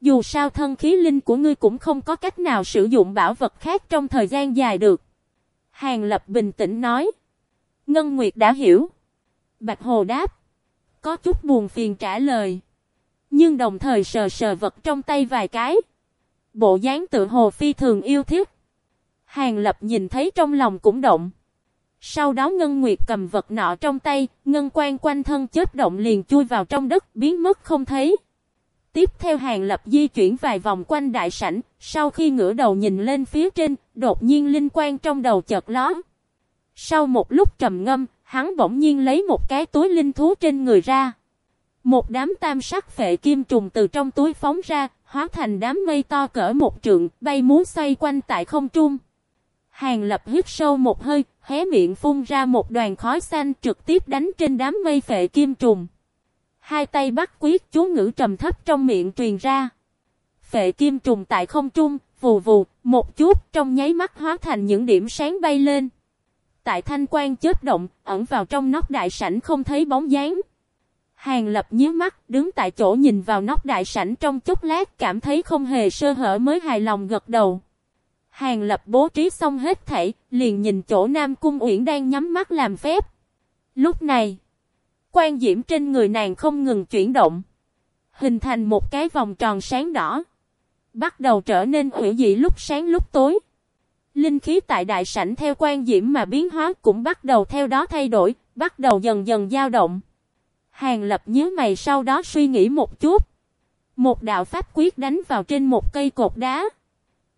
Dù sao thân khí linh của ngươi cũng không có cách nào sử dụng bảo vật khác trong thời gian dài được. Hàng Lập bình tĩnh nói. Ngân Nguyệt đã hiểu. Bạch Hồ đáp. Có chút buồn phiền trả lời. Nhưng đồng thời sờ sờ vật trong tay vài cái. Bộ dáng tự hồ phi thường yêu thích. Hàng Lập nhìn thấy trong lòng cũng động. Sau đó Ngân Nguyệt cầm vật nọ trong tay, ngân quan quanh thân chết động liền chui vào trong đất, biến mất không thấy. Tiếp theo Hàng Lập di chuyển vài vòng quanh đại sảnh, sau khi ngửa đầu nhìn lên phía trên, đột nhiên linh quan trong đầu chợt ló. Sau một lúc trầm ngâm, hắn bỗng nhiên lấy một cái túi linh thú trên người ra. Một đám tam sắc phệ kim trùng từ trong túi phóng ra, hóa thành đám mây to cỡ một trượng, bay muốn xoay quanh tại không trung. Hàng lập hít sâu một hơi, hé miệng phun ra một đoàn khói xanh trực tiếp đánh trên đám mây phệ kim trùng. Hai tay bắt quyết chú ngữ trầm thấp trong miệng truyền ra. Phệ kim trùng tại không trung, vù vù, một chút trong nháy mắt hóa thành những điểm sáng bay lên. Tại thanh quan chết động, ẩn vào trong nóc đại sảnh không thấy bóng dáng. Hàng lập nhíu mắt, đứng tại chỗ nhìn vào nóc đại sảnh trong chốc lát cảm thấy không hề sơ hở mới hài lòng gật đầu. Hàng lập bố trí xong hết thảy, liền nhìn chỗ Nam Cung Uyển đang nhắm mắt làm phép. Lúc này, quan diễm trên người nàng không ngừng chuyển động, hình thành một cái vòng tròn sáng đỏ. Bắt đầu trở nên hữu dị lúc sáng lúc tối. Linh khí tại đại sảnh theo quan diễm mà biến hóa cũng bắt đầu theo đó thay đổi, bắt đầu dần dần dao động. Hàng lập nhớ mày sau đó suy nghĩ một chút. Một đạo pháp quyết đánh vào trên một cây cột đá.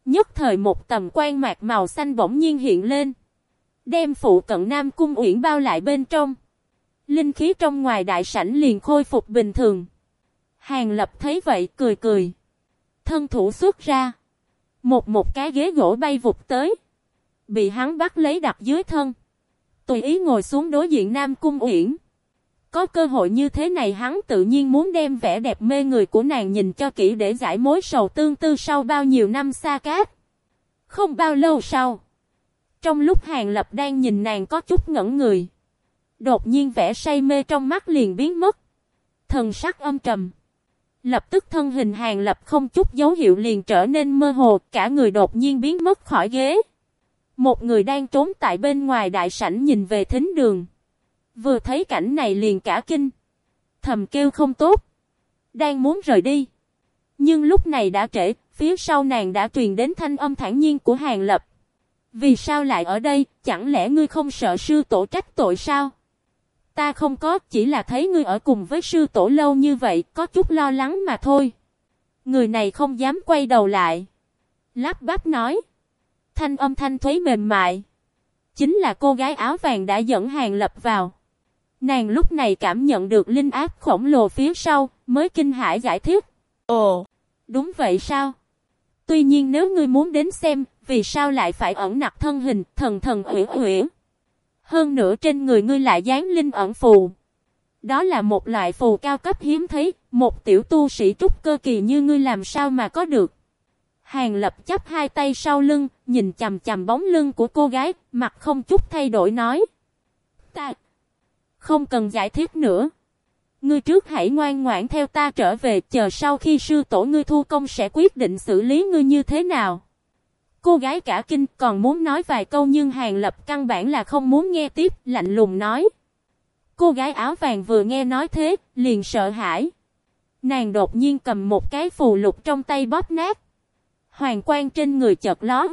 Nhất thời một tầm quan mạc màu xanh bỗng nhiên hiện lên. Đem phụ cận Nam Cung Uyển bao lại bên trong. Linh khí trong ngoài đại sảnh liền khôi phục bình thường. Hàng lập thấy vậy cười cười. Thân thủ xuất ra. Một một cái ghế gỗ bay vụt tới. Bị hắn bắt lấy đặt dưới thân. Tùy ý ngồi xuống đối diện Nam Cung Uyển. Có cơ hội như thế này hắn tự nhiên muốn đem vẻ đẹp mê người của nàng nhìn cho kỹ để giải mối sầu tương tư sau bao nhiêu năm xa cát. Không bao lâu sau. Trong lúc Hàng Lập đang nhìn nàng có chút ngẩn người. Đột nhiên vẻ say mê trong mắt liền biến mất. Thần sắc âm trầm. Lập tức thân hình Hàng Lập không chút dấu hiệu liền trở nên mơ hồ, cả người đột nhiên biến mất khỏi ghế. Một người đang trốn tại bên ngoài đại sảnh nhìn về thính đường. Vừa thấy cảnh này liền cả kinh. Thầm kêu không tốt. Đang muốn rời đi. Nhưng lúc này đã trễ, phía sau nàng đã truyền đến thanh âm thản nhiên của Hàng Lập. Vì sao lại ở đây, chẳng lẽ ngươi không sợ sư tổ trách tội sao? Ta không có, chỉ là thấy ngươi ở cùng với sư tổ lâu như vậy, có chút lo lắng mà thôi. Người này không dám quay đầu lại. Lắp bắp nói. Thanh âm thanh thuế mềm mại. Chính là cô gái áo vàng đã dẫn Hàng Lập vào. Nàng lúc này cảm nhận được linh áp khổng lồ phía sau, mới kinh hãi giải thích. Ồ, đúng vậy sao? Tuy nhiên nếu ngươi muốn đến xem, vì sao lại phải ẩn nặc thân hình, thần thần ủy ủy. Hơn nữa trên người ngươi lại dán linh ẩn phù. Đó là một loại phù cao cấp hiếm thấy, một tiểu tu sĩ trúc cơ kỳ như ngươi làm sao mà có được. Hàng lập chấp hai tay sau lưng, nhìn chầm chầm bóng lưng của cô gái, mặt không chút thay đổi nói. Ta, không cần giải thích nữa. Ngươi trước hãy ngoan ngoãn theo ta trở về, chờ sau khi sư tổ ngươi thu công sẽ quyết định xử lý ngươi như thế nào. Cô gái cả kinh còn muốn nói vài câu nhưng Hàng Lập căn bản là không muốn nghe tiếp, lạnh lùng nói. Cô gái áo vàng vừa nghe nói thế, liền sợ hãi. Nàng đột nhiên cầm một cái phù lục trong tay bóp nát. Hoàng quang trên người chợt lón.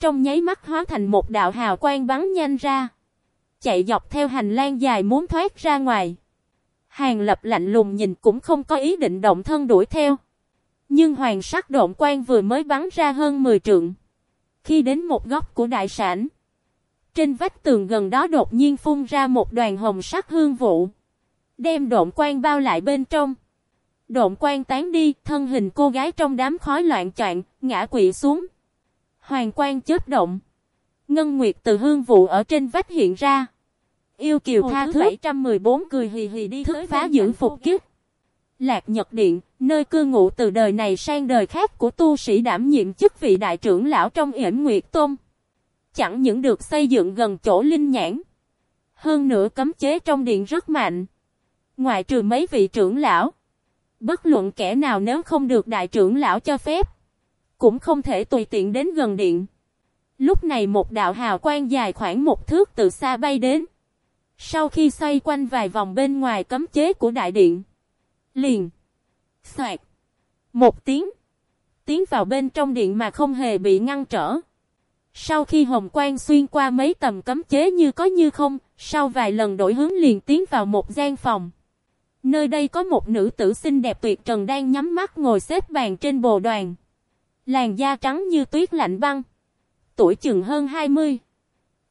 Trong nháy mắt hóa thành một đạo hào quang bắn nhanh ra. Chạy dọc theo hành lang dài muốn thoát ra ngoài. Hàng lập lạnh lùng nhìn cũng không có ý định động thân đuổi theo. Nhưng hoàng sắc độn quan vừa mới bắn ra hơn 10 trượng. Khi đến một góc của đại sản. Trên vách tường gần đó đột nhiên phun ra một đoàn hồng sắc hương vụ. Đem độn quan bao lại bên trong. Độn quan tán đi, thân hình cô gái trong đám khói loạn choạng, ngã quỵ xuống. Hoàng quan chớp động. Ngân Nguyệt từ hương vụ ở trên vách hiện ra. Yêu kiều Hồ tha thứ 714 cười hì hì đi thức phá giữ phục kiếp. Lạc Nhật Điện, nơi cư ngụ từ đời này sang đời khác của tu sĩ đảm nhiệm chức vị đại trưởng lão trong yểm Nguyệt Tôn. Chẳng những được xây dựng gần chỗ linh nhãn. Hơn nữa cấm chế trong điện rất mạnh. Ngoại trừ mấy vị trưởng lão. Bất luận kẻ nào nếu không được đại trưởng lão cho phép. Cũng không thể tùy tiện đến gần điện. Lúc này một đạo hào quang dài khoảng một thước từ xa bay đến. Sau khi xoay quanh vài vòng bên ngoài cấm chế của đại điện. Liền. Xoạt. Một tiếng. Tiến vào bên trong điện mà không hề bị ngăn trở. Sau khi hồng quang xuyên qua mấy tầm cấm chế như có như không, sau vài lần đổi hướng liền tiến vào một gian phòng. Nơi đây có một nữ tử xinh đẹp tuyệt trần đang nhắm mắt ngồi xếp bàn trên bồ đoàn. Làn da trắng như tuyết lạnh băng. Tuổi chừng hơn 20.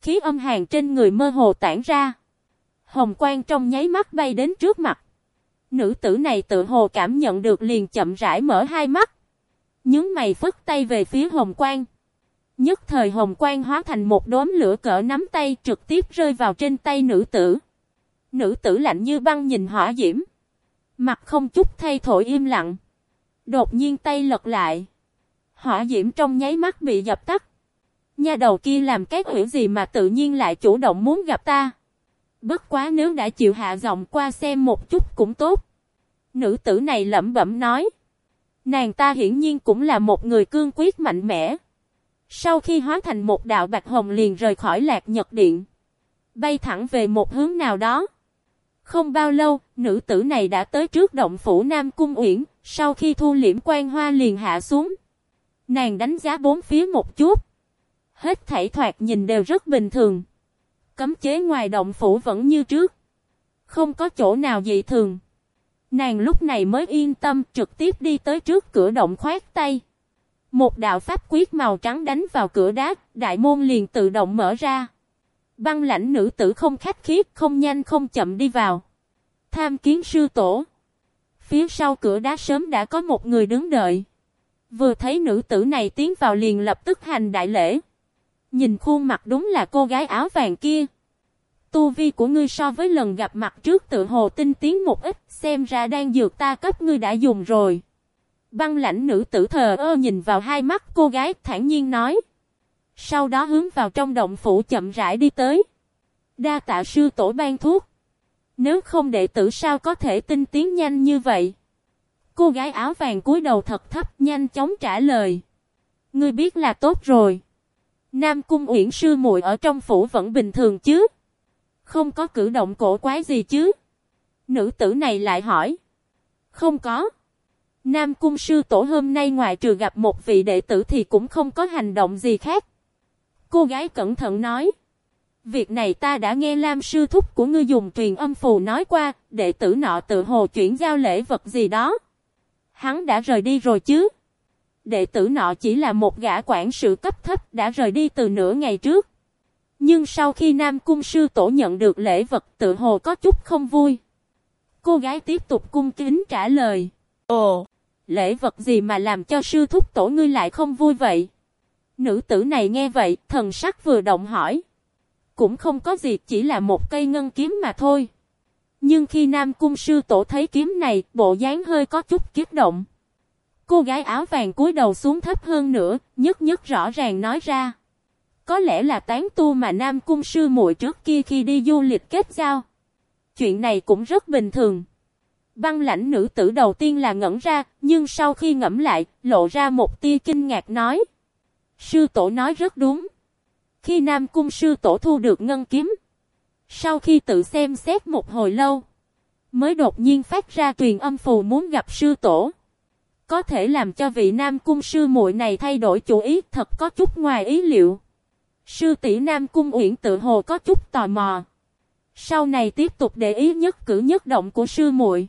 Khí âm hàn trên người mơ hồ tản ra. Hồng quang trong nháy mắt bay đến trước mặt. Nữ tử này tự hồ cảm nhận được liền chậm rãi mở hai mắt. Nhướng mày phất tay về phía hồng quang. Nhất thời hồng quang hóa thành một đốm lửa cỡ nắm tay trực tiếp rơi vào trên tay nữ tử. Nữ tử lạnh như băng nhìn hỏa diễm. Mặt không chút thay thổi im lặng. Đột nhiên tay lật lại. Hỏa diễm trong nháy mắt bị dập tắt. Nha đầu kia làm cái quỷ gì mà tự nhiên lại chủ động muốn gặp ta. Bất quá nếu đã chịu hạ giọng qua xem một chút cũng tốt. Nữ tử này lẩm bẩm nói. Nàng ta hiển nhiên cũng là một người cương quyết mạnh mẽ. Sau khi hóa thành một đạo bạch hồng liền rời khỏi lạc nhật điện. Bay thẳng về một hướng nào đó. Không bao lâu, nữ tử này đã tới trước động phủ Nam Cung Uyển, sau khi thu liễm quan hoa liền hạ xuống. Nàng đánh giá bốn phía một chút. Hết thảy thoạt nhìn đều rất bình thường. Cấm chế ngoài động phủ vẫn như trước. Không có chỗ nào dị thường. Nàng lúc này mới yên tâm trực tiếp đi tới trước cửa động khoát tay. Một đạo pháp quyết màu trắng đánh vào cửa đá, đại môn liền tự động mở ra. Băng lãnh nữ tử không khách khí, không nhanh không chậm đi vào. Tham kiến sư tổ. Phía sau cửa đá sớm đã có một người đứng đợi. Vừa thấy nữ tử này tiến vào liền lập tức hành đại lễ. Nhìn khuôn mặt đúng là cô gái áo vàng kia. Tu vi của ngươi so với lần gặp mặt trước tự hồ tinh tiến một ít, xem ra đang dược ta cấp ngươi đã dùng rồi. Băng lãnh nữ tử thờ ơ nhìn vào hai mắt cô gái thản nhiên nói. Sau đó hướng vào trong động phủ chậm rãi đi tới. Đa tạ sư tổ ban thuốc. Nếu không đệ tử sao có thể tinh tiến nhanh như vậy? Cô gái áo vàng cúi đầu thật thấp nhanh chóng trả lời. Ngươi biết là tốt rồi. Nam cung uyển sư muội ở trong phủ vẫn bình thường chứ? Không có cử động cổ quái gì chứ? Nữ tử này lại hỏi. Không có. Nam cung sư tổ hôm nay ngoài trừ gặp một vị đệ tử thì cũng không có hành động gì khác. Cô gái cẩn thận nói. Việc này ta đã nghe Lam sư thúc của ngươi dùng truyền âm phù nói qua, đệ tử nọ tự hồ chuyển giao lễ vật gì đó. Hắn đã rời đi rồi chứ. Đệ tử nọ chỉ là một gã quản sự cấp thấp đã rời đi từ nửa ngày trước. Nhưng sau khi Nam Cung sư tổ nhận được lễ vật tự hồ có chút không vui. Cô gái tiếp tục cung kính trả lời. Ồ, lễ vật gì mà làm cho sư thúc tổ ngươi lại không vui vậy? Nữ tử này nghe vậy, thần sắc vừa động hỏi. Cũng không có gì, chỉ là một cây ngân kiếm mà thôi. Nhưng khi Nam Cung sư tổ thấy kiếm này, bộ dáng hơi có chút kiếp động. Cô gái áo vàng cúi đầu xuống thấp hơn nữa, nhất nhất rõ ràng nói ra. Có lẽ là tán tu mà Nam Cung sư muội trước kia khi đi du lịch kết giao. Chuyện này cũng rất bình thường. Băng lãnh nữ tử đầu tiên là ngẩn ra, nhưng sau khi ngẫm lại, lộ ra một tia kinh ngạc nói. Sư tổ nói rất đúng. Khi Nam Cung sư tổ thu được ngân kiếm, sau khi tự xem xét một hồi lâu, mới đột nhiên phát ra truyền âm phù muốn gặp sư tổ có thể làm cho vị Nam cung sư muội này thay đổi chủ ý, thật có chút ngoài ý liệu. Sư tỷ Nam cung Uyển tự hồ có chút tò mò. Sau này tiếp tục để ý nhất cử nhất động của sư muội.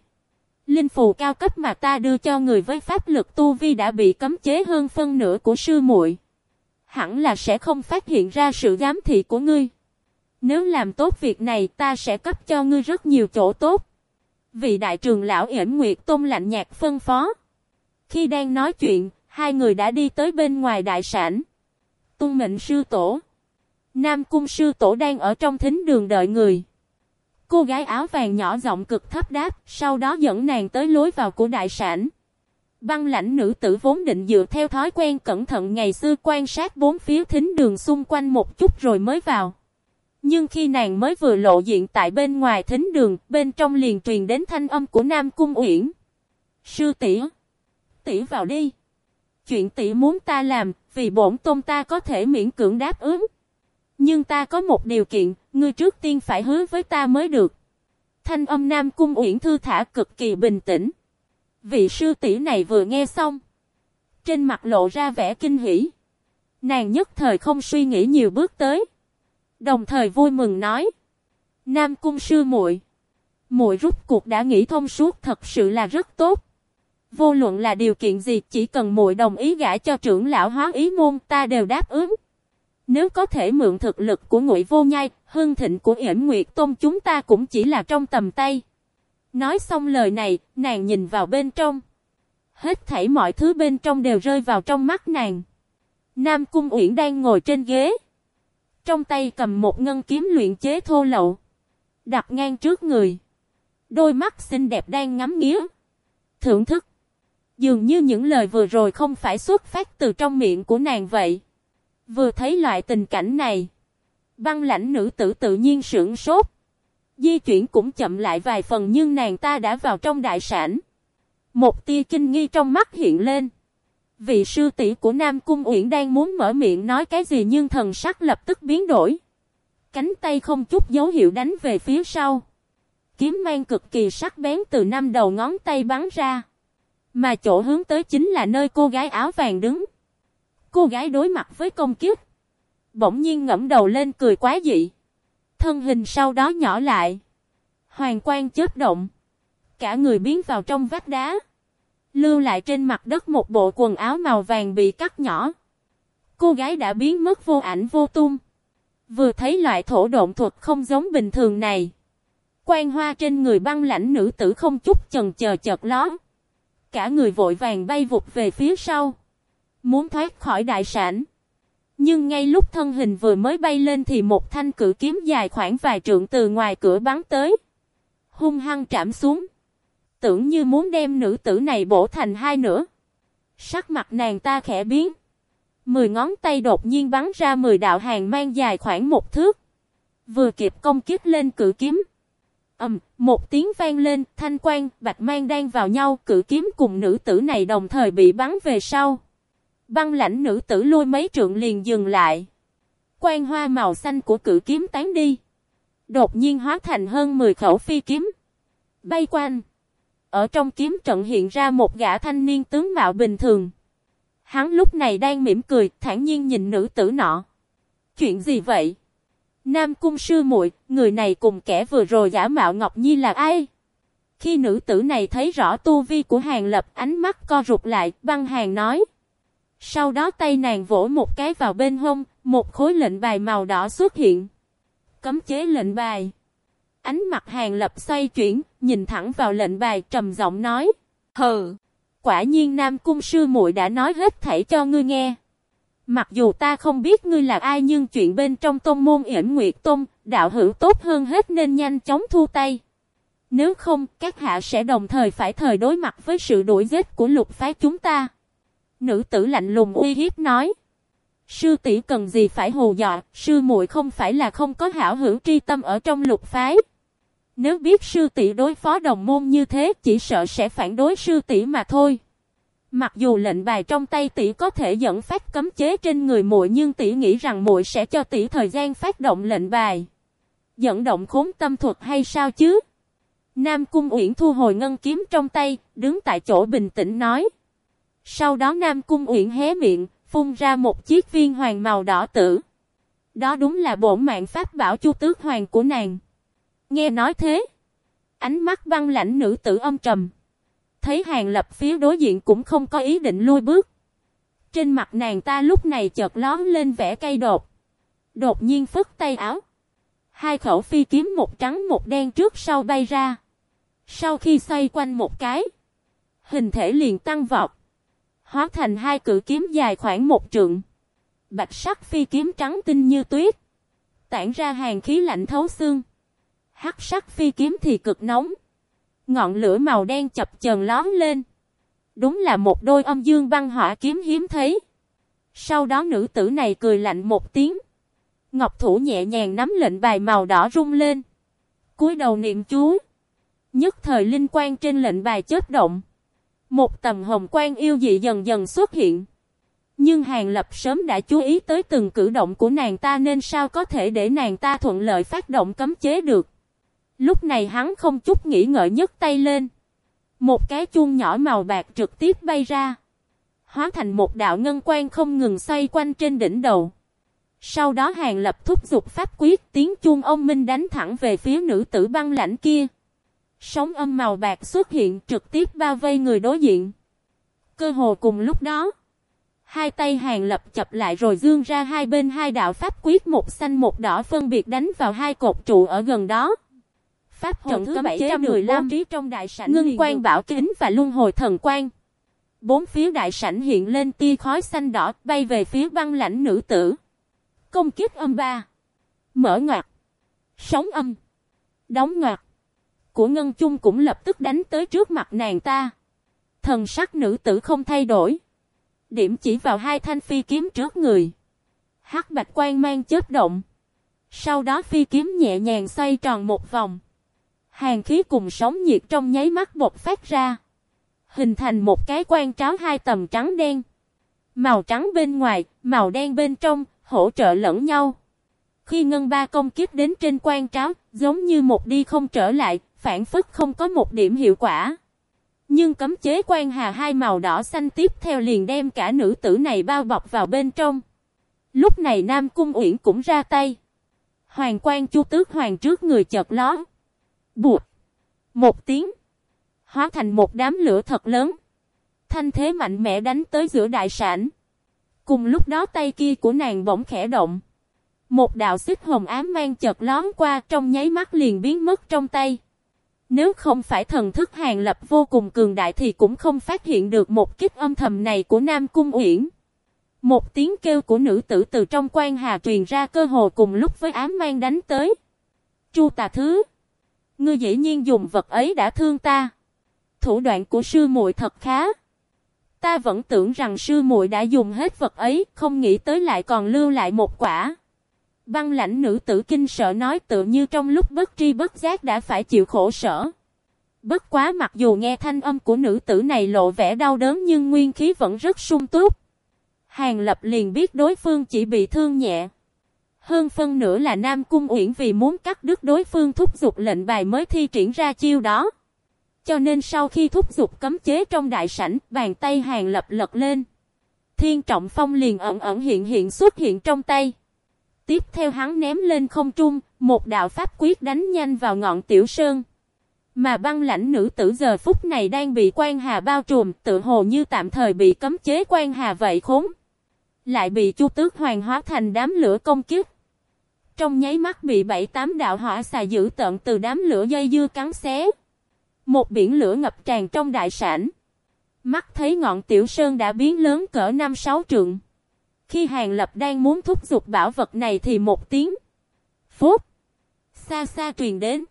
Linh phù cao cấp mà ta đưa cho người với pháp lực tu vi đã bị cấm chế hơn phân nửa của sư muội. Hẳn là sẽ không phát hiện ra sự giám thị của ngươi. Nếu làm tốt việc này ta sẽ cấp cho ngươi rất nhiều chỗ tốt. Vị đại trường lão yểm Nguyệt Tôn lạnh nhạt phân phó. Khi đang nói chuyện, hai người đã đi tới bên ngoài đại sản. Tung mệnh sư tổ. Nam cung sư tổ đang ở trong thính đường đợi người. Cô gái áo vàng nhỏ giọng cực thấp đáp, sau đó dẫn nàng tới lối vào của đại sản. Băng lãnh nữ tử vốn định dựa theo thói quen cẩn thận ngày xưa quan sát bốn phía thính đường xung quanh một chút rồi mới vào. Nhưng khi nàng mới vừa lộ diện tại bên ngoài thính đường, bên trong liền truyền đến thanh âm của Nam Cung Uyển. Sư tỷ tỷ vào đi. Chuyện tỷ muốn ta làm, vì bổn tôn ta có thể miễn cưỡng đáp ứng. Nhưng ta có một điều kiện, ngươi trước tiên phải hứa với ta mới được. Thanh âm Nam Cung Uyển thư thả cực kỳ bình tĩnh. Vị sư tỷ này vừa nghe xong. Trên mặt lộ ra vẻ kinh hỉ. Nàng nhất thời không suy nghĩ nhiều bước tới. Đồng thời vui mừng nói. Nam Cung sư muội muội rút cuộc đã nghĩ thông suốt thật sự là rất tốt. Vô luận là điều kiện gì chỉ cần muội đồng ý gả cho trưởng lão hóa ý môn ta đều đáp ứng. Nếu có thể mượn thực lực của ngụy vô nhai, hương thịnh của yểm nguyệt tôn chúng ta cũng chỉ là trong tầm tay. Nói xong lời này, nàng nhìn vào bên trong. Hết thảy mọi thứ bên trong đều rơi vào trong mắt nàng. Nam Cung Uyển đang ngồi trên ghế. Trong tay cầm một ngân kiếm luyện chế thô lậu. Đặt ngang trước người. Đôi mắt xinh đẹp đang ngắm nghía. Thưởng thức. Dường như những lời vừa rồi không phải xuất phát từ trong miệng của nàng vậy. Vừa thấy loại tình cảnh này. Băng lãnh nữ tử tự nhiên sưởng sốt. Di chuyển cũng chậm lại vài phần nhưng nàng ta đã vào trong đại sản. Một tia kinh nghi trong mắt hiện lên. Vị sư tỷ của Nam Cung Uyển đang muốn mở miệng nói cái gì nhưng thần sắc lập tức biến đổi. Cánh tay không chút dấu hiệu đánh về phía sau. Kiếm mang cực kỳ sắc bén từ năm đầu ngón tay bắn ra. Mà chỗ hướng tới chính là nơi cô gái áo vàng đứng. Cô gái đối mặt với công kiếp. Bỗng nhiên ngẫm đầu lên cười quá dị. Thân hình sau đó nhỏ lại. Hoàng quang chớp động. Cả người biến vào trong vách đá. Lưu lại trên mặt đất một bộ quần áo màu vàng bị cắt nhỏ. Cô gái đã biến mất vô ảnh vô tung. Vừa thấy loại thổ độn thuật không giống bình thường này. Quan hoa trên người băng lãnh nữ tử không chút chần chờ chợt ló. Cả người vội vàng bay vụt về phía sau. Muốn thoát khỏi đại sản. Nhưng ngay lúc thân hình vừa mới bay lên thì một thanh cử kiếm dài khoảng vài trượng từ ngoài cửa bắn tới. Hung hăng chạm xuống. Tưởng như muốn đem nữ tử này bổ thành hai nửa. Sắc mặt nàng ta khẽ biến. Mười ngón tay đột nhiên bắn ra mười đạo hàng mang dài khoảng một thước. Vừa kịp công kiếp lên cử kiếm. Ầm, một tiếng vang lên, thanh quan bạch mang đang vào nhau, cử kiếm cùng nữ tử này đồng thời bị bắn về sau. Băng lãnh nữ tử lôi mấy trượng liền dừng lại. Quang hoa màu xanh của cử kiếm tán đi. Đột nhiên hóa thành hơn 10 khẩu phi kiếm. Bay quanh. Ở trong kiếm trận hiện ra một gã thanh niên tướng mạo bình thường. Hắn lúc này đang mỉm cười, thản nhiên nhìn nữ tử nọ. Chuyện gì vậy? Nam cung sư muội, người này cùng kẻ vừa rồi giả mạo Ngọc Nhi là ai? Khi nữ tử này thấy rõ tu vi của Hàng Lập, ánh mắt co rụt lại, băng hàng nói. Sau đó tay nàng vỗ một cái vào bên hông, một khối lệnh bài màu đỏ xuất hiện. Cấm chế lệnh bài. Ánh mặt Hàng Lập xoay chuyển, nhìn thẳng vào lệnh bài trầm giọng nói. Hừ, quả nhiên Nam Cung Sư muội đã nói hết thảy cho ngươi nghe. Mặc dù ta không biết ngươi là ai nhưng chuyện bên trong tôn môn yểm nguyệt tôn, đạo hữu tốt hơn hết nên nhanh chóng thu tay. Nếu không, các hạ sẽ đồng thời phải thời đối mặt với sự đuổi giết của lục phái chúng ta. Nữ tử lạnh lùng uy hiếp nói. Sư tỷ cần gì phải hù dọa, sư muội không phải là không có hảo hữu tri tâm ở trong lục phái. Nếu biết sư tỷ đối phó đồng môn như thế, chỉ sợ sẽ phản đối sư tỷ mà thôi. Mặc dù lệnh bài trong tay tỷ có thể dẫn phát cấm chế trên người muội nhưng tỷ nghĩ rằng muội sẽ cho tỷ thời gian phát động lệnh bài. Dẫn động khốn tâm thuật hay sao chứ? Nam Cung Uyển thu hồi ngân kiếm trong tay, đứng tại chỗ bình tĩnh nói. Sau đó Nam Cung Uyển hé miệng, phun ra một chiếc viên hoàng màu đỏ tử. Đó đúng là bổn mạng pháp bảo chu tước hoàng của nàng. Nghe nói thế. Ánh mắt băng lãnh nữ tử âm trầm. Thấy hàng lập phía đối diện cũng không có ý định lui bước. Trên mặt nàng ta lúc này chợt lón lên vẻ cay đột. Đột nhiên phất tay áo. Hai khẩu phi kiếm một trắng một đen trước sau bay ra. Sau khi xoay quanh một cái. Hình thể liền tăng vọt. Hóa thành hai cự kiếm dài khoảng một trượng. Bạch sắc phi kiếm trắng tinh như tuyết. Tản ra hàng khí lạnh thấu xương. Hắc sắc phi kiếm thì cực nóng. Ngọn lửa màu đen chập chờn lón lên. Đúng là một đôi âm dương băng hỏa kiếm hiếm thấy. Sau đó nữ tử này cười lạnh một tiếng. Ngọc thủ nhẹ nhàng nắm lệnh bài màu đỏ rung lên. cúi đầu niệm chú. Nhất thời linh quan trên lệnh bài chớp động. Một tầm hồng quang yêu dị dần dần xuất hiện. Nhưng Hàng Lập sớm đã chú ý tới từng cử động của nàng ta nên sao có thể để nàng ta thuận lợi phát động cấm chế được. Lúc này hắn không chút nghĩ ngợi nhấc tay lên. Một cái chuông nhỏ màu bạc trực tiếp bay ra. Hóa thành một đạo ngân quan không ngừng xoay quanh trên đỉnh đầu. Sau đó Hàng Lập thúc giục pháp quyết, tiếng chuông ông Minh đánh thẳng về phía nữ tử băng lãnh kia. Sóng âm màu bạc xuất hiện trực tiếp bao vây người đối diện. Cơ hồ cùng lúc đó. Hai tay hàng lập chập lại rồi dương ra hai bên hai đạo pháp quyết, một xanh một đỏ phân biệt đánh vào hai cột trụ ở gần đó. Pháp trận thứ 715 trí trong đại sảnh ngưng quan bảo kính và luân hồi thần quan. Bốn phía đại sảnh hiện lên tia khói xanh đỏ bay về phía băng lãnh nữ tử. Công kiếp âm ba. Mở ngoặt. Sóng âm. Đóng ngoặt. Của Ngân Chung cũng lập tức đánh tới trước mặt nàng ta. Thần sắc nữ tử không thay đổi. Điểm chỉ vào hai thanh phi kiếm trước người. Hắc bạch quan mang chớp động. Sau đó phi kiếm nhẹ nhàng xoay tròn một vòng. Hàng khí cùng sóng nhiệt trong nháy mắt bột phát ra. Hình thành một cái quan tráo hai tầm trắng đen. Màu trắng bên ngoài, màu đen bên trong, hỗ trợ lẫn nhau. Khi ngân ba công kiếp đến trên quan tráo, giống như một đi không trở lại, phản phức không có một điểm hiệu quả. Nhưng cấm chế quan hà hai màu đỏ xanh tiếp theo liền đem cả nữ tử này bao bọc vào bên trong. Lúc này Nam Cung Uyển cũng ra tay. Hoàng quan chu tước hoàng trước người chợt ló. Buộc. Một tiếng. Hóa thành một đám lửa thật lớn. Thanh thế mạnh mẽ đánh tới giữa đại sản. Cùng lúc đó tay kia của nàng bỗng khẽ động. Một đạo xích hồng ám mang chợt lón qua trong nháy mắt liền biến mất trong tay. Nếu không phải thần thức hàng lập vô cùng cường đại thì cũng không phát hiện được một kích âm thầm này của Nam Cung Uyển. Một tiếng kêu của nữ tử từ trong quan hà truyền ra cơ hồ cùng lúc với ám mang đánh tới. Chu tà thứ. Ngươi dĩ nhiên dùng vật ấy đã thương ta. Thủ đoạn của sư muội thật khá. Ta vẫn tưởng rằng sư muội đã dùng hết vật ấy, không nghĩ tới lại còn lưu lại một quả. Băng lãnh nữ tử kinh sợ nói tự như trong lúc bất tri bất giác đã phải chịu khổ sở. Bất quá mặc dù nghe thanh âm của nữ tử này lộ vẻ đau đớn nhưng nguyên khí vẫn rất sung túc. Hàng lập liền biết đối phương chỉ bị thương nhẹ. Hơn phân nữa là Nam Cung Uyển vì muốn cắt đứt đối phương thúc giục lệnh bài mới thi triển ra chiêu đó. Cho nên sau khi thúc giục cấm chế trong đại sảnh, bàn tay hàng lập lật lên. Thiên trọng phong liền ẩn ẩn hiện hiện xuất hiện trong tay. Tiếp theo hắn ném lên không trung, một đạo pháp quyết đánh nhanh vào ngọn tiểu sơn. Mà băng lãnh nữ tử giờ phút này đang bị quan hà bao trùm, tự hồ như tạm thời bị cấm chế quan hà vậy khốn. Lại bị chu tước hoàng hóa thành đám lửa công kiếp. Trong nháy mắt bị bảy tám đạo hỏa xà giữ tận từ đám lửa dây dưa cắn xé. Một biển lửa ngập tràn trong đại sản. Mắt thấy ngọn tiểu sơn đã biến lớn cỡ 5-6 trượng. Khi Hàng Lập đang muốn thúc giục bảo vật này thì một tiếng. Phút. Xa xa truyền đến.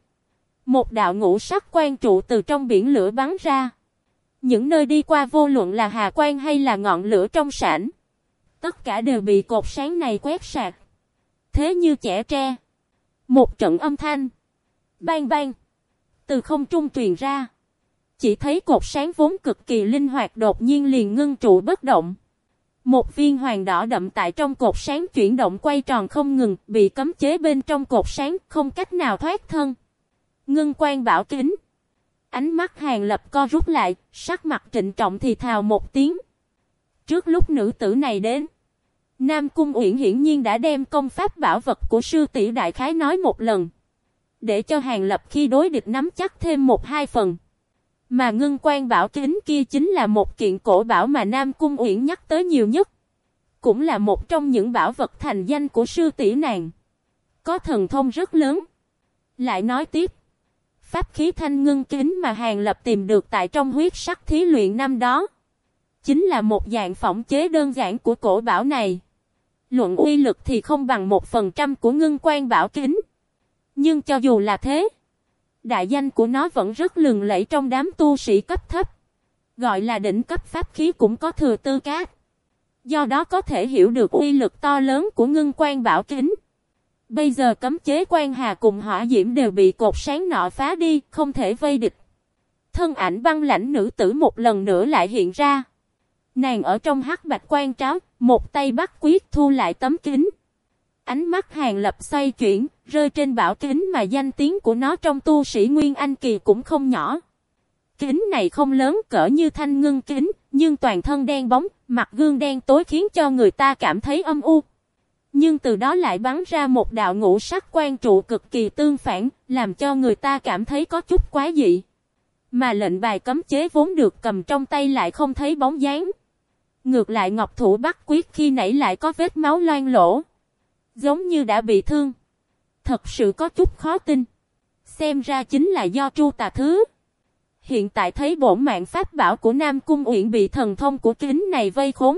Một đạo ngũ sắc quan trụ từ trong biển lửa bắn ra. Những nơi đi qua vô luận là hà quan hay là ngọn lửa trong sản. Tất cả đều bị cột sáng này quét sạc. Thế như trẻ tre. Một trận âm thanh. Bang bang. Từ không trung truyền ra. Chỉ thấy cột sáng vốn cực kỳ linh hoạt đột nhiên liền ngưng trụ bất động. Một viên hoàng đỏ đậm tại trong cột sáng chuyển động quay tròn không ngừng, bị cấm chế bên trong cột sáng, không cách nào thoát thân. Ngưng quan bảo kính. Ánh mắt hàng lập co rút lại, sắc mặt trịnh trọng thì thào một tiếng. Trước lúc nữ tử này đến, Nam Cung Uyển hiển nhiên đã đem công pháp bảo vật của sư tỷ đại khái nói một lần. Để cho Hàng Lập khi đối địch nắm chắc thêm một hai phần. Mà ngưng quan bảo kính kia chính là một kiện cổ bảo mà Nam Cung Uyển nhắc tới nhiều nhất. Cũng là một trong những bảo vật thành danh của sư tỷ nàng. Có thần thông rất lớn. Lại nói tiếp. Pháp khí thanh ngưng kính mà Hàng Lập tìm được tại trong huyết sắc thí luyện năm đó. Chính là một dạng phỏng chế đơn giản của cổ bảo này. Luận uy lực thì không bằng một phần trăm của ngưng quan bảo kính. Nhưng cho dù là thế, đại danh của nó vẫn rất lừng lẫy trong đám tu sĩ cấp thấp. Gọi là đỉnh cấp pháp khí cũng có thừa tư cát. Do đó có thể hiểu được uy lực to lớn của ngưng quan bảo kính. Bây giờ cấm chế quan hà cùng hỏa diễm đều bị cột sáng nọ phá đi, không thể vây địch. Thân ảnh băng lãnh nữ tử một lần nữa lại hiện ra. Nàng ở trong hắc bạch quan tráo, một tay bắt quyết thu lại tấm kính. Ánh mắt hàng lập xoay chuyển, rơi trên bảo kính mà danh tiếng của nó trong tu sĩ Nguyên Anh Kỳ cũng không nhỏ. Kính này không lớn cỡ như thanh ngưng kính, nhưng toàn thân đen bóng, mặt gương đen tối khiến cho người ta cảm thấy âm u. Nhưng từ đó lại bắn ra một đạo ngũ sắc quan trụ cực kỳ tương phản, làm cho người ta cảm thấy có chút quá dị. Mà lệnh bài cấm chế vốn được cầm trong tay lại không thấy bóng dáng. Ngược lại Ngọc Thủ bắt quyết khi nãy lại có vết máu loang lỗ. Giống như đã bị thương. Thật sự có chút khó tin. Xem ra chính là do chu tà thứ. Hiện tại thấy bổn mạng pháp bảo của Nam Cung Uyển bị thần thông của kính này vây khốn.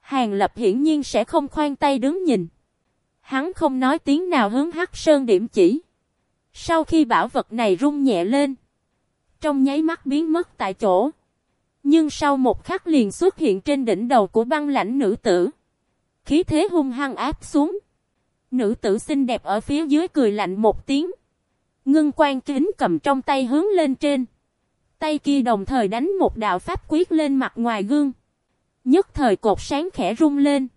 Hàng Lập hiển nhiên sẽ không khoan tay đứng nhìn. Hắn không nói tiếng nào hướng Hắc Sơn điểm chỉ. Sau khi bảo vật này rung nhẹ lên, trong nháy mắt biến mất tại chỗ. Nhưng sau một khắc liền xuất hiện trên đỉnh đầu của băng lãnh nữ tử. Khí thế hung hăng áp xuống. Nữ tử xinh đẹp ở phía dưới cười lạnh một tiếng. Ngưng quan kính cầm trong tay hướng lên trên. Tay kia đồng thời đánh một đạo pháp quyết lên mặt ngoài gương. Nhất thời cột sáng khẽ rung lên.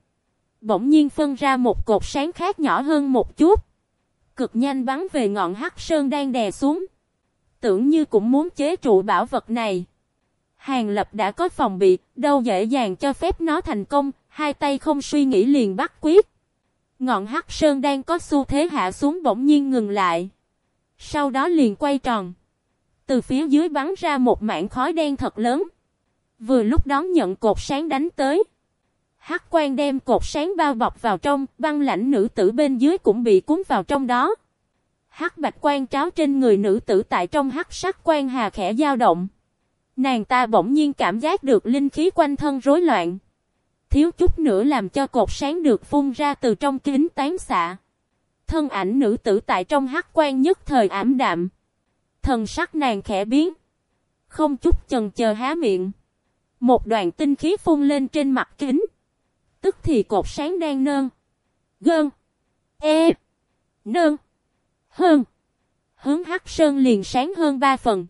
Bỗng nhiên phân ra một cột sáng khác nhỏ hơn một chút. Cực nhanh bắn về ngọn hắc sơn đang đè xuống. Tưởng như cũng muốn chế trụ bảo vật này. Hàng Lập đã có phòng bị, đâu dễ dàng cho phép nó thành công, hai tay không suy nghĩ liền bắt quyết. Ngọn hắc sơn đang có xu thế hạ xuống bỗng nhiên ngừng lại. Sau đó liền quay tròn. Từ phía dưới bắn ra một mảng khói đen thật lớn. Vừa lúc đón nhận cột sáng đánh tới. Hắc quan đem cột sáng bao bọc vào trong, băng lãnh nữ tử bên dưới cũng bị cuốn vào trong đó. Hắc bạch quan tráo trên người nữ tử tại trong hắc sắc quan hà khẽ dao động. Nàng ta bỗng nhiên cảm giác được linh khí quanh thân rối loạn. Thiếu chút nữa làm cho cột sáng được phun ra từ trong kính tán xạ. Thân ảnh nữ tử tại trong hắc quan nhất thời ảm đạm. Thần sắc nàng khẽ biến. Không chút chần chờ há miệng. Một đoàn tinh khí phun lên trên mặt kính. Tức thì cột sáng đang nơn. Gơn. E. Nơn. Hơn. Hướng hắc sơn liền sáng hơn ba phần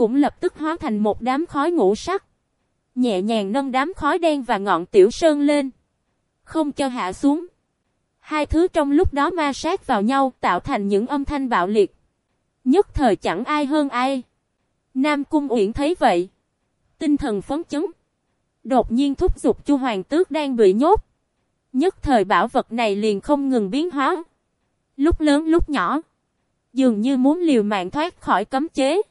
cũng lập tức hóa thành một đám khói ngũ sắc. Nhẹ nhàng nâng đám khói đen và ngọn tiểu sơn lên. Không cho hạ xuống. Hai thứ trong lúc đó ma sát vào nhau tạo thành những âm thanh bạo liệt. Nhất thời chẳng ai hơn ai. Nam Cung Uyển thấy vậy. Tinh thần phấn chấn. Đột nhiên thúc giục chu hoàng tước đang bị nhốt. Nhất thời bảo vật này liền không ngừng biến hóa. Lúc lớn lúc nhỏ. Dường như muốn liều mạng thoát khỏi cấm chế.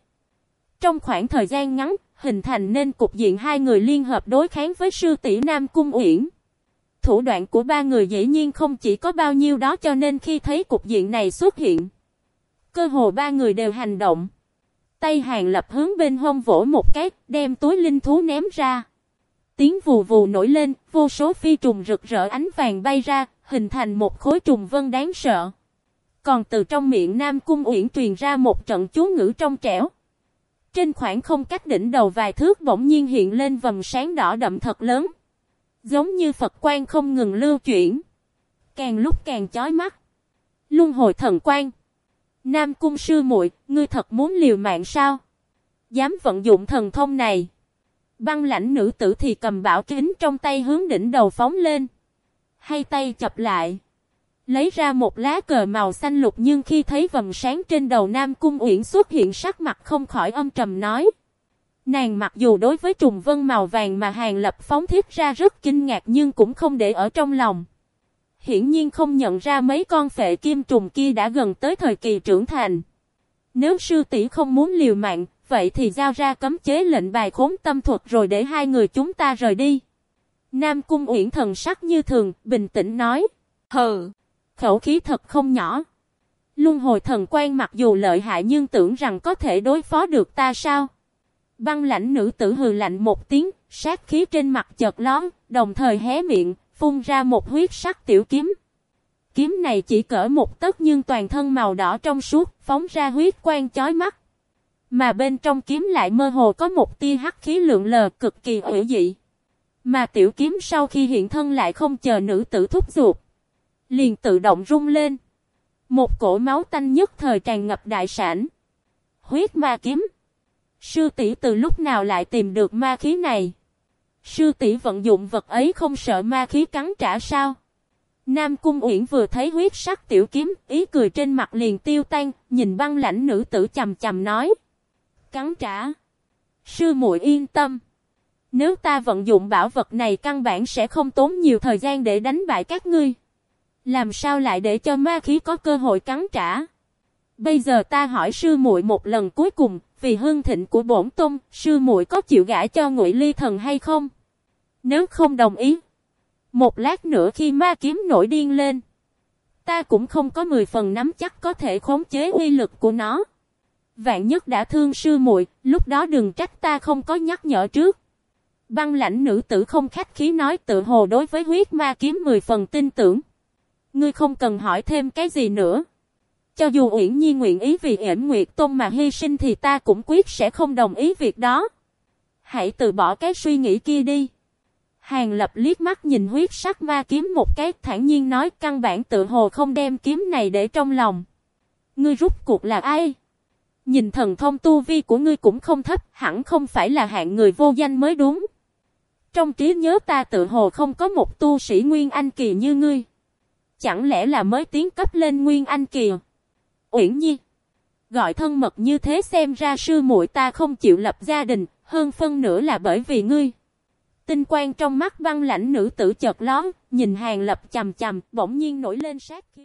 Trong khoảng thời gian ngắn, hình thành nên cục diện hai người liên hợp đối kháng với sư tỷ Nam Cung Uyển. Thủ đoạn của ba người dĩ nhiên không chỉ có bao nhiêu đó cho nên khi thấy cục diện này xuất hiện, cơ hồ ba người đều hành động. Tay hàng lập hướng bên hông vỗ một cái, đem túi linh thú ném ra. Tiếng vù vù nổi lên, vô số phi trùng rực rỡ ánh vàng bay ra, hình thành một khối trùng vân đáng sợ. Còn từ trong miệng Nam Cung Uyển truyền ra một trận chú ngữ trong trẻo. Trên khoảng không cách đỉnh đầu vài thước bỗng nhiên hiện lên vầng sáng đỏ đậm thật lớn. Giống như Phật quan không ngừng lưu chuyển. Càng lúc càng chói mắt. Luân hồi thần quan. Nam cung sư muội, ngươi thật muốn liều mạng sao? Dám vận dụng thần thông này. Băng lãnh nữ tử thì cầm bảo kính trong tay hướng đỉnh đầu phóng lên. Hay tay chập lại. Lấy ra một lá cờ màu xanh lục nhưng khi thấy vầng sáng trên đầu Nam Cung Uyển xuất hiện sắc mặt không khỏi âm trầm nói. Nàng mặc dù đối với trùng vân màu vàng mà Hàng Lập phóng thiết ra rất kinh ngạc nhưng cũng không để ở trong lòng. Hiển nhiên không nhận ra mấy con phệ kim trùng kia đã gần tới thời kỳ trưởng thành. Nếu sư tỷ không muốn liều mạng, vậy thì giao ra cấm chế lệnh bài khốn tâm thuật rồi để hai người chúng ta rời đi. Nam Cung Uyển thần sắc như thường, bình tĩnh nói. Hờ! Khẩu khí thật không nhỏ. Luân hồi thần quan mặc dù lợi hại nhưng tưởng rằng có thể đối phó được ta sao? Băng lãnh nữ tử hừ lạnh một tiếng, sát khí trên mặt chợt lón, đồng thời hé miệng, phun ra một huyết sắc tiểu kiếm. Kiếm này chỉ cỡ một tấc nhưng toàn thân màu đỏ trong suốt, phóng ra huyết quang chói mắt. Mà bên trong kiếm lại mơ hồ có một tia hắc khí lượng lờ cực kỳ hữu dị. Mà tiểu kiếm sau khi hiện thân lại không chờ nữ tử thúc giục. Liền tự động rung lên. Một cổ máu tanh nhất thời tràn ngập đại sản. Huyết ma kiếm. Sư tỷ từ lúc nào lại tìm được ma khí này? Sư tỷ vận dụng vật ấy không sợ ma khí cắn trả sao? Nam Cung Uyển vừa thấy huyết sắc tiểu kiếm, ý cười trên mặt liền tiêu tan, nhìn băng lãnh nữ tử chầm chầm nói. Cắn trả. Sư muội yên tâm. Nếu ta vận dụng bảo vật này căn bản sẽ không tốn nhiều thời gian để đánh bại các ngươi. Làm sao lại để cho ma khí có cơ hội cắn trả? Bây giờ ta hỏi sư muội một lần cuối cùng, vì hương thịnh của bổn tôn, sư muội có chịu gả cho Ngụy Ly thần hay không? Nếu không đồng ý, một lát nữa khi ma kiếm nổi điên lên, ta cũng không có 10 phần nắm chắc có thể khống chế uy lực của nó. Vạn nhất đã thương sư muội, lúc đó đừng trách ta không có nhắc nhở trước. Băng lãnh nữ tử không khách khí nói tự hồ đối với huyết ma kiếm 10 phần tin tưởng. Ngươi không cần hỏi thêm cái gì nữa. Cho dù Uyển Nhi nguyện ý vì ẩn Nguyệt Tôn mà hy sinh thì ta cũng quyết sẽ không đồng ý việc đó. Hãy từ bỏ cái suy nghĩ kia đi. Hàng lập liếc mắt nhìn huyết sắc ma kiếm một cái thản nhiên nói căn bản tự hồ không đem kiếm này để trong lòng. Ngươi rút cuộc là ai? Nhìn thần thông tu vi của ngươi cũng không thấp, hẳn không phải là hạng người vô danh mới đúng. Trong trí nhớ ta tự hồ không có một tu sĩ Nguyên Anh Kỳ như ngươi. Chẳng lẽ là mới tiến cấp lên Nguyên Anh kìa. Uyển Nhi. Gọi thân mật như thế xem ra sư muội ta không chịu lập gia đình, hơn phân nữa là bởi vì ngươi. Tinh quang trong mắt băng lãnh nữ tử chợt lón, nhìn hàng lập chầm chầm, bỗng nhiên nổi lên sát khí.